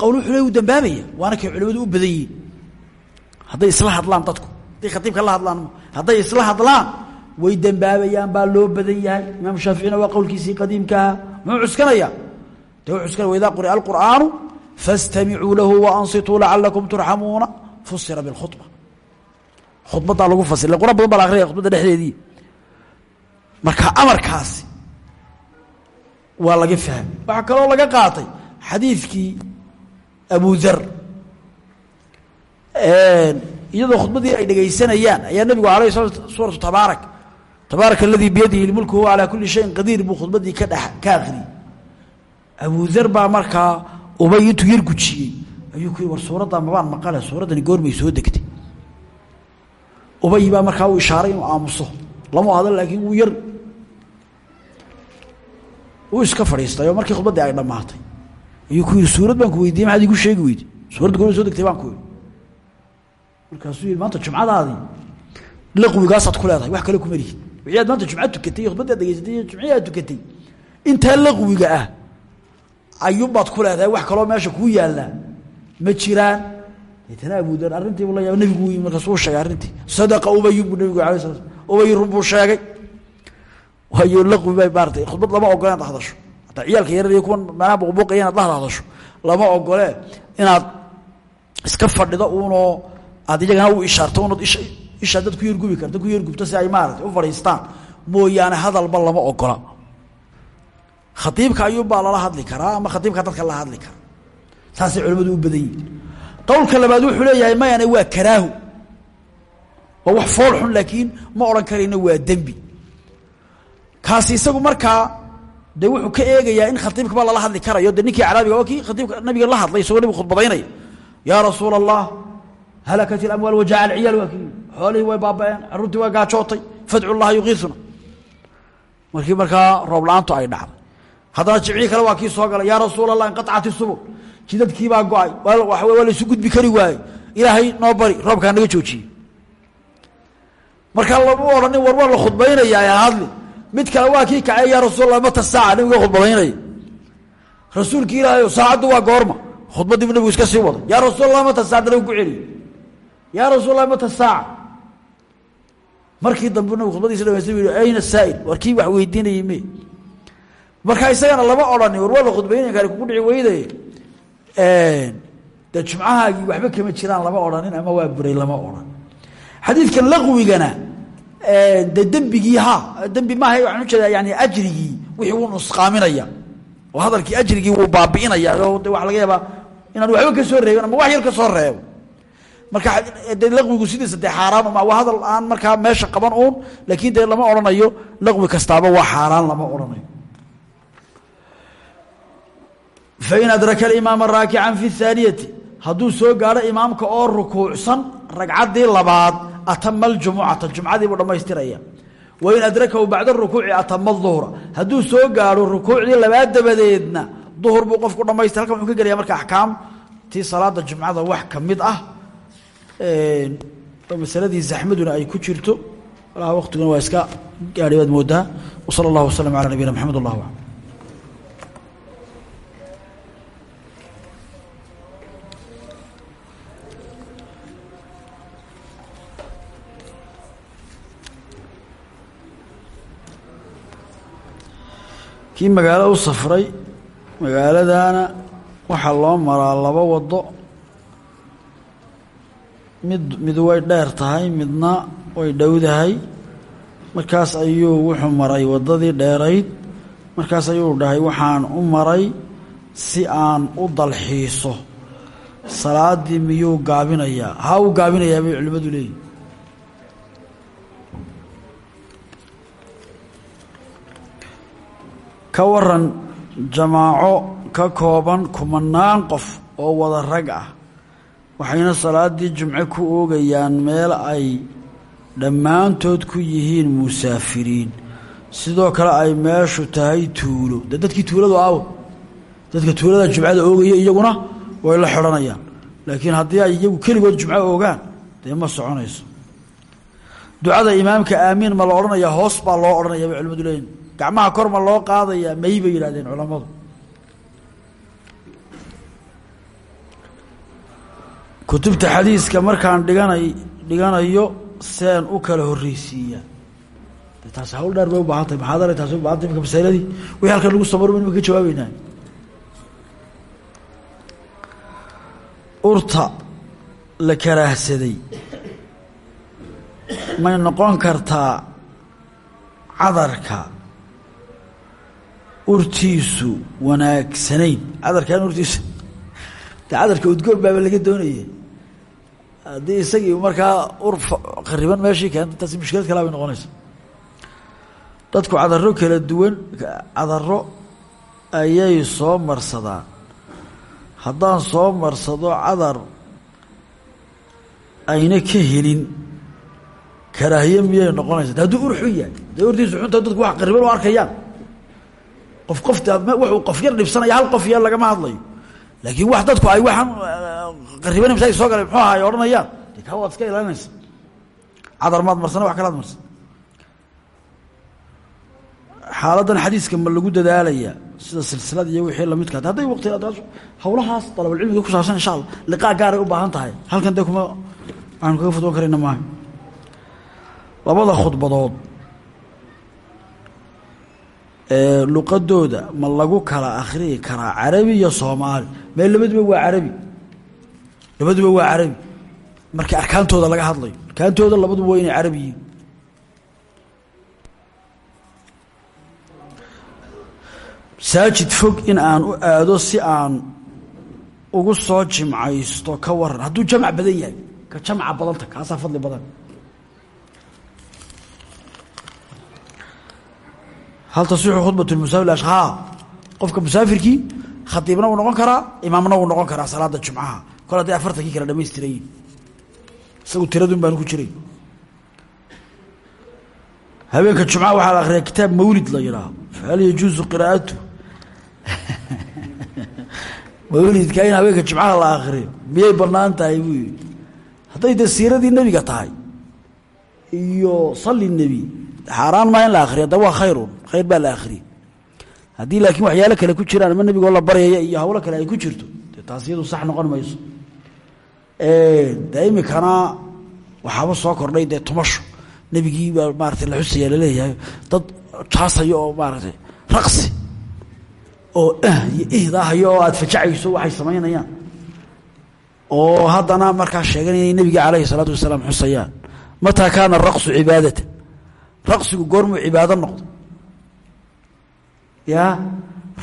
Qowl wuxuu leey u dembaabaya waana kay culimadu u badan yihiin hadday isla hadlaan dadku hadday khatiibka la hadlaan hadday isla hadlaan way dembaabayaan baa loo badan yahay. Imaam shaaficina waa qowlkiisii qadiimka ahaa muxuu cuskanaya de wuxuu cuskanaya waidaa quri'a alqur'aanu fastamicuu lahu waansituu lacalakum turxamuuna fusira bilkhudba. Khudbaddaa lagu fasira quraan badan baa akhriya khudbadda dhexdeedii marka amarkaasi waa laga fahmay. Waxaa kaloo laga qaatay xadiidkii abu dar. Iyadoo khudbadii ay dhegaysanayaan ayaa nebigu alayh sala suuratu tabaarak. Tabaaraka aladii biyadihi lmulku huwa calaa kuli shayin qadiir buu khudbadii ka dhex ka akriyey abu dar baa markaa ubay intuu yar gujiyey. Ayuu ku war suuraddaa mabaan maqale suuraddani goormay soo degtay. Ubay baa markaa uu ishaaray inuu aamuso. Lama hadal laakiin wuu yar uu iska fadhiistay oo markii khudbaddii ay dhammaatay. Ayuu ku yidhi suurad baan ku weydiiyey maxaad igu sheegi weydi suuradda goormay soo degtay baan ku yidhi. Markaasuu yidhi maanta jumcadaadii laqwigaasaad ku leedahay wax kale kuma lihid wixii maanta jumca tukatay iyo khudbaddi ad degeysatay intaa laqwiga ah ayuunbaad ku leedahay wax kaloo meesha kuu yaallaa. Ma jiraan. Deetana abudar arrintii buu la yaaba nebigu u yimi markaasuu sheegay arrintii. Sadaqa ubayun buu nebigu alay sala slam ubay run buu sheegay waayo laqwi bay maaratay khudbad lama ogola inaad hadasho. Hataa ciyaalka yarar iyo kuwan meelaha buqbuuqaya inaad la hadasho. Lama ogole inaad iska fadhido uunoo aad iyagana u ishaarto unaad isha ishaa dad ku yargubi karta ku yargubto si ay maarata u fadhiistaan. Mooyaane hadalba lama ogola. Khaiibka ayuunbaa lala hadli karaa ama khaiibka dadka la hadli kara saasay culimmadu u badan yihiin qowlka labaad wuxuu leeyahay mayane waa karaahu. Waa wax fool xun laakiin ma odhan karayno waa dembi kaasi isagu markaa de wuxuu ka eegayaa in khaiibkaba lala hadli karayo. De ninkii caraabiga waa kii khaiibka nabiga la hadlay isagoo nabigu khudbadaynaya yaa rasuula allah halakat ilamwaal wajaaca alciyaal waa kii xoolihii way baaba-een caruurtii waa gaajootay. Fadcu llaha yuqiisuna. Markii markaa roob la'aantu ay dhacday. Haddana jimcii kale waa kii soo galay yaa rasuul allah inqaطcat isubul jidadkiibaa go'ay waa waa laysu gudbi kari waayey ilaahay noo bari roobkaa naga joojiyey marka lamu odhanin war war la khudbaynayaa hadli mid kale waa kii kacay yaa rasuul allah mata saaca nabiga khudbadaynaya rasuulki ilaahay saacaddu waa goorma. Khudbaddii bu iska sii waday yaa rasuul allah mata saac dana ku celiy yaa rasuul allah mata saaca. Markii dambe nabigu khudbadiisa dhamaystay bu yihi ayna saa'il war wax weydiinayey me. Marka isagana lama odhani war waa la khudbaynay kale kugu dhici weyde de jumcahaagii waxba kama jiraan lama odhanin ama waa buray lama odhan. Xadiidkan laqwigana de dembigii ha. Dembi maaha waxaan u jeedaa yani ajrigii wixii wuu nusqaaminaya. Oo hadalkii ajrigii wuu baabi'inaya oo de laga yaabaa inaan waxba ka soo reebin ama wax yar ka soo reebo. Marka laqwigu sidiisa dee xaaraan uma waa hadal aan markaa meesha qaban uun laakiin dee lama odhanayo laqwi kastaaba waa xaaraan lama odhanayo. Fain adraka alimaama raakican fi اhaaniyati hadduu soo gaadho imaamka oo rukuucsan ragcaddii labaad atama aljumucata jumcadii buu dhammaystiraya. Wain adrakahu bacda rukuuci atama aduhra hadduu soo gaadho rukuucdii labaad dabadeedna duhur buu qofku dhamaystira halkan wuxuu ka gelaya marka axkaamtii salaada jumcada wax ka ah. Oo masaladii zaxmaduna ay ku jirto. Walaha waktiguna waa iska gaadhi baad moodaa wsala اllah waslm ala nabiyina mxamed allah alam kii magaalo u safray magaaladana waxaa loo maraa laba wado mid mid way dheer tahay midna way dhowdahay. Markaas ayuu wuxuu maray waddadii dheerayd. Markaas ayuu dhahay waxaan u maray si aan u dalxiiso. Salaaddii miyuu gaabinayaa? Haa u gaabinayaa bay culimmadu leeyihiin ka waran jamaaco ka kooban kumanaan qof oo wada rag ah waxayna salaaddii jumce ku oogayaan meel ay dhammaantood ku yihiin musaafiriin. Sidoo kale ay meeshu tahay tuulo. Dee dadkii tuuladu aawo. Dadka tuulada jumcada oogaya iyaguna way la xidhanayaan. Laakiin haddii ay iyagu keligood jumco oogaan dee ma soconayso. Ducada imaamka aamiin ma la odhanayaa hoos baa loo odhanaya bay culimadu leeyihiin gacmaha kor ma loo qaadayaa may bay yidhahdeen culammadu. Kutubta xadiiska markaan dhiganay dhiganayo seen u kala horreysiiyaa de taasi hawl dheer bay u baahan tahay maxaadara taasi u bahantay imika masaaladii wixii halkan lagu imika ka jawaabeynaa urta la karaahsaday. May noqon kartaa cadarka urtiisu wanaagsanayn cadarkaan urtiisu. De cadarka udgoon baaba laga doonaya haddii isagii markaa ur khariban meeshii keenta taasi mushkilad kalaa bay noqonaysa. Dadku cadaro kala duwan cadaro ayay soo marsadaan. Haddaan soo marsado cadar ayna ka helin karaahiye miyay noqonaysa? Hadduu ur xun yahay. Dee urtiisu xunta dadku wax qariban u arkayaan qof qof wuxuu qof yar dhibsanaya hal qof yar lagama hadlayo. Laakiin wax dadku ay waxaan qariban masaajid soo galay muxuu ay odhanayaan. De kaa waad iska ilaalinaysa? Maad marsana wax kalaad marsan. Xaaladan xadiiska ma lagu dadaalayaa sida silsilada iyo wixii lamidka hadday waqti hawlahaas dalabulcilmiga ku saabsan insha allah liqaa gaaray u baahan tahay. Halkan dee kuma aanu kaga fudwan karayna maaha. Labada khudbadood luqadooda ma lagu kala akhriyi karaa carabi iyo soomaali. Mee labaduba waa carabi. Labaduba waa carabi. Marka arkaantooda laga hadlayo. Arkaantooda labaduba waa inay carabi yihiin. Masaajid fog in aan u aado si aan ugu soo jimcaysto ka waran hadduu jamc badan yahay ka jamca badanta kaasaa fadli badan hal tasixu khudbat musaafir ashhaa qofka musaafirkii khatiibna wuu noqon karaa imaamna wuu noqon karaa salaada jumcaha kol hadday afartankii kala dhamaystirayiin isagu tiradun baanu ku jiray habeenka jumcaha waxaa la akhriyaa kitaab mawlid la yidhaaho fahal yajuusu qiraa'atu mawlidka in habeenka jumcaha la akriyo miyay bannaan tahay buu yihi hadday dee siiradii nebiga tahay iyo sali nebi xaaraan maa in la akriya da waa khayrun khayr baa la akhriyey haddii laakiin waxyaalo kale ku jiraan ama nebigoo la baryaya iyo hawlo kale ay ku jirto taas iyadu sax noqon mayso. Dee imikana waxaaba soo kordhay dee tumasho. Nebigii baa maarata la xusaya la leeyahay dad jaasayo oo maaragtay raqsi oo ah iyo ihdahayo oo aada fajacayso waxay samaynayaan. Oo haddana markaa sheeganaya inay nebiga salaatu wasalaam xusayaan. Mataa kaana raqsu cibaadatan? Raqsigu goormuu cibaado noqdo ya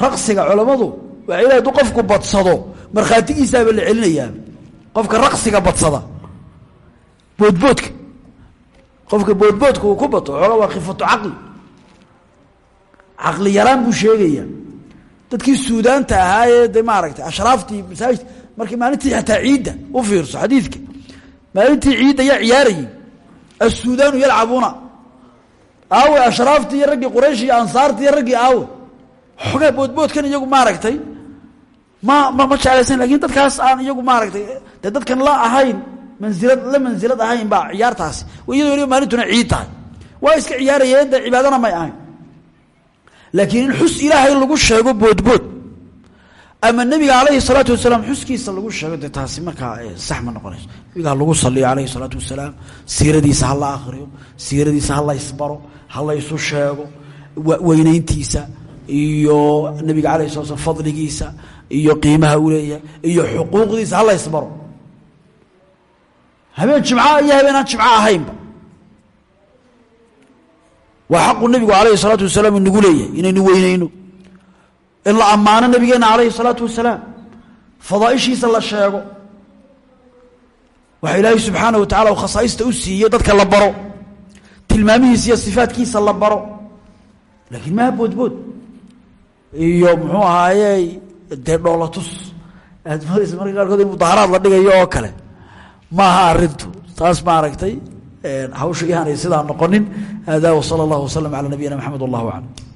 raqsiga culammadu lehay haduu qofku badsado. Markhaatigiisaaba la celinayaa qofka raqsiga badsada. Boodboodka. Qofka boodboodka ku bato xooga waa khifatu caqli. Caqli yaraan buu sheegaya. Dadkii suudaanta ahaayee de maaragtay ashraaftii masaajid markii maalintii xataa ciidda u fiirso xadiidka. Maalintii ciidda yaa ciyaarayey assuudaanu yalcabuuna. Aawe ashraaftii raggii quraysh iyo ansaartii raggii aawe xoogaa boodboodkan iyagu maaragtay? Ma ma ma jeclaysan laakiin dadkaas aan iyagu maaragtay dadkan la ahayn mansilad la mansilad ahayn baa ciyaartaasi. Iyadoo weliba maalintuna ciid tahay. Waa iska ciyaarayeen cibaadana may ahayn. Laakiin in xus ilaahay lagu sheego boodbood ama nebiga calayhi salaatu wasalaam xuskiisa lagu sheego dee taasi markaa sax ma noqonayso. Nebiga ha lagu saliyo calayhi salaatu wasalaam siiradiisa ha la akriyo siiradiisa ha laysbaro ha laysu sheego weynayntiisa iyo nebiga alayh sala slam fadligiisa iyo qiimaha uu leeyahay iyo xuquuqdiisa ha laysbaro habeen jimca iyo habeen aan jimco ahaynba. Waa xaqu nebigu alayhi salaatu wasalaam inagu leeyahay inaynu weyneyno in la ammaano nabigeena alayhi salaatu wasalaam fadaaishiisa la sheego. Waxa ilaahay subxaana wa tacala khasaaista u siiyey dadka la baro. Tilmaamihiisa iyo sifaatkiisa la baro. Laakiin maha boodbood iyo muxuu ahaaye dee dhoolatus aad moodaysa marka qaarkood in mudaaharaad la dhigayo oo kale. Maaha arintu taas maaragtay hawsha iyaanay sidaa noqonin. Hada wsala اllah wslm calى nabiyina mxamed wallah aclam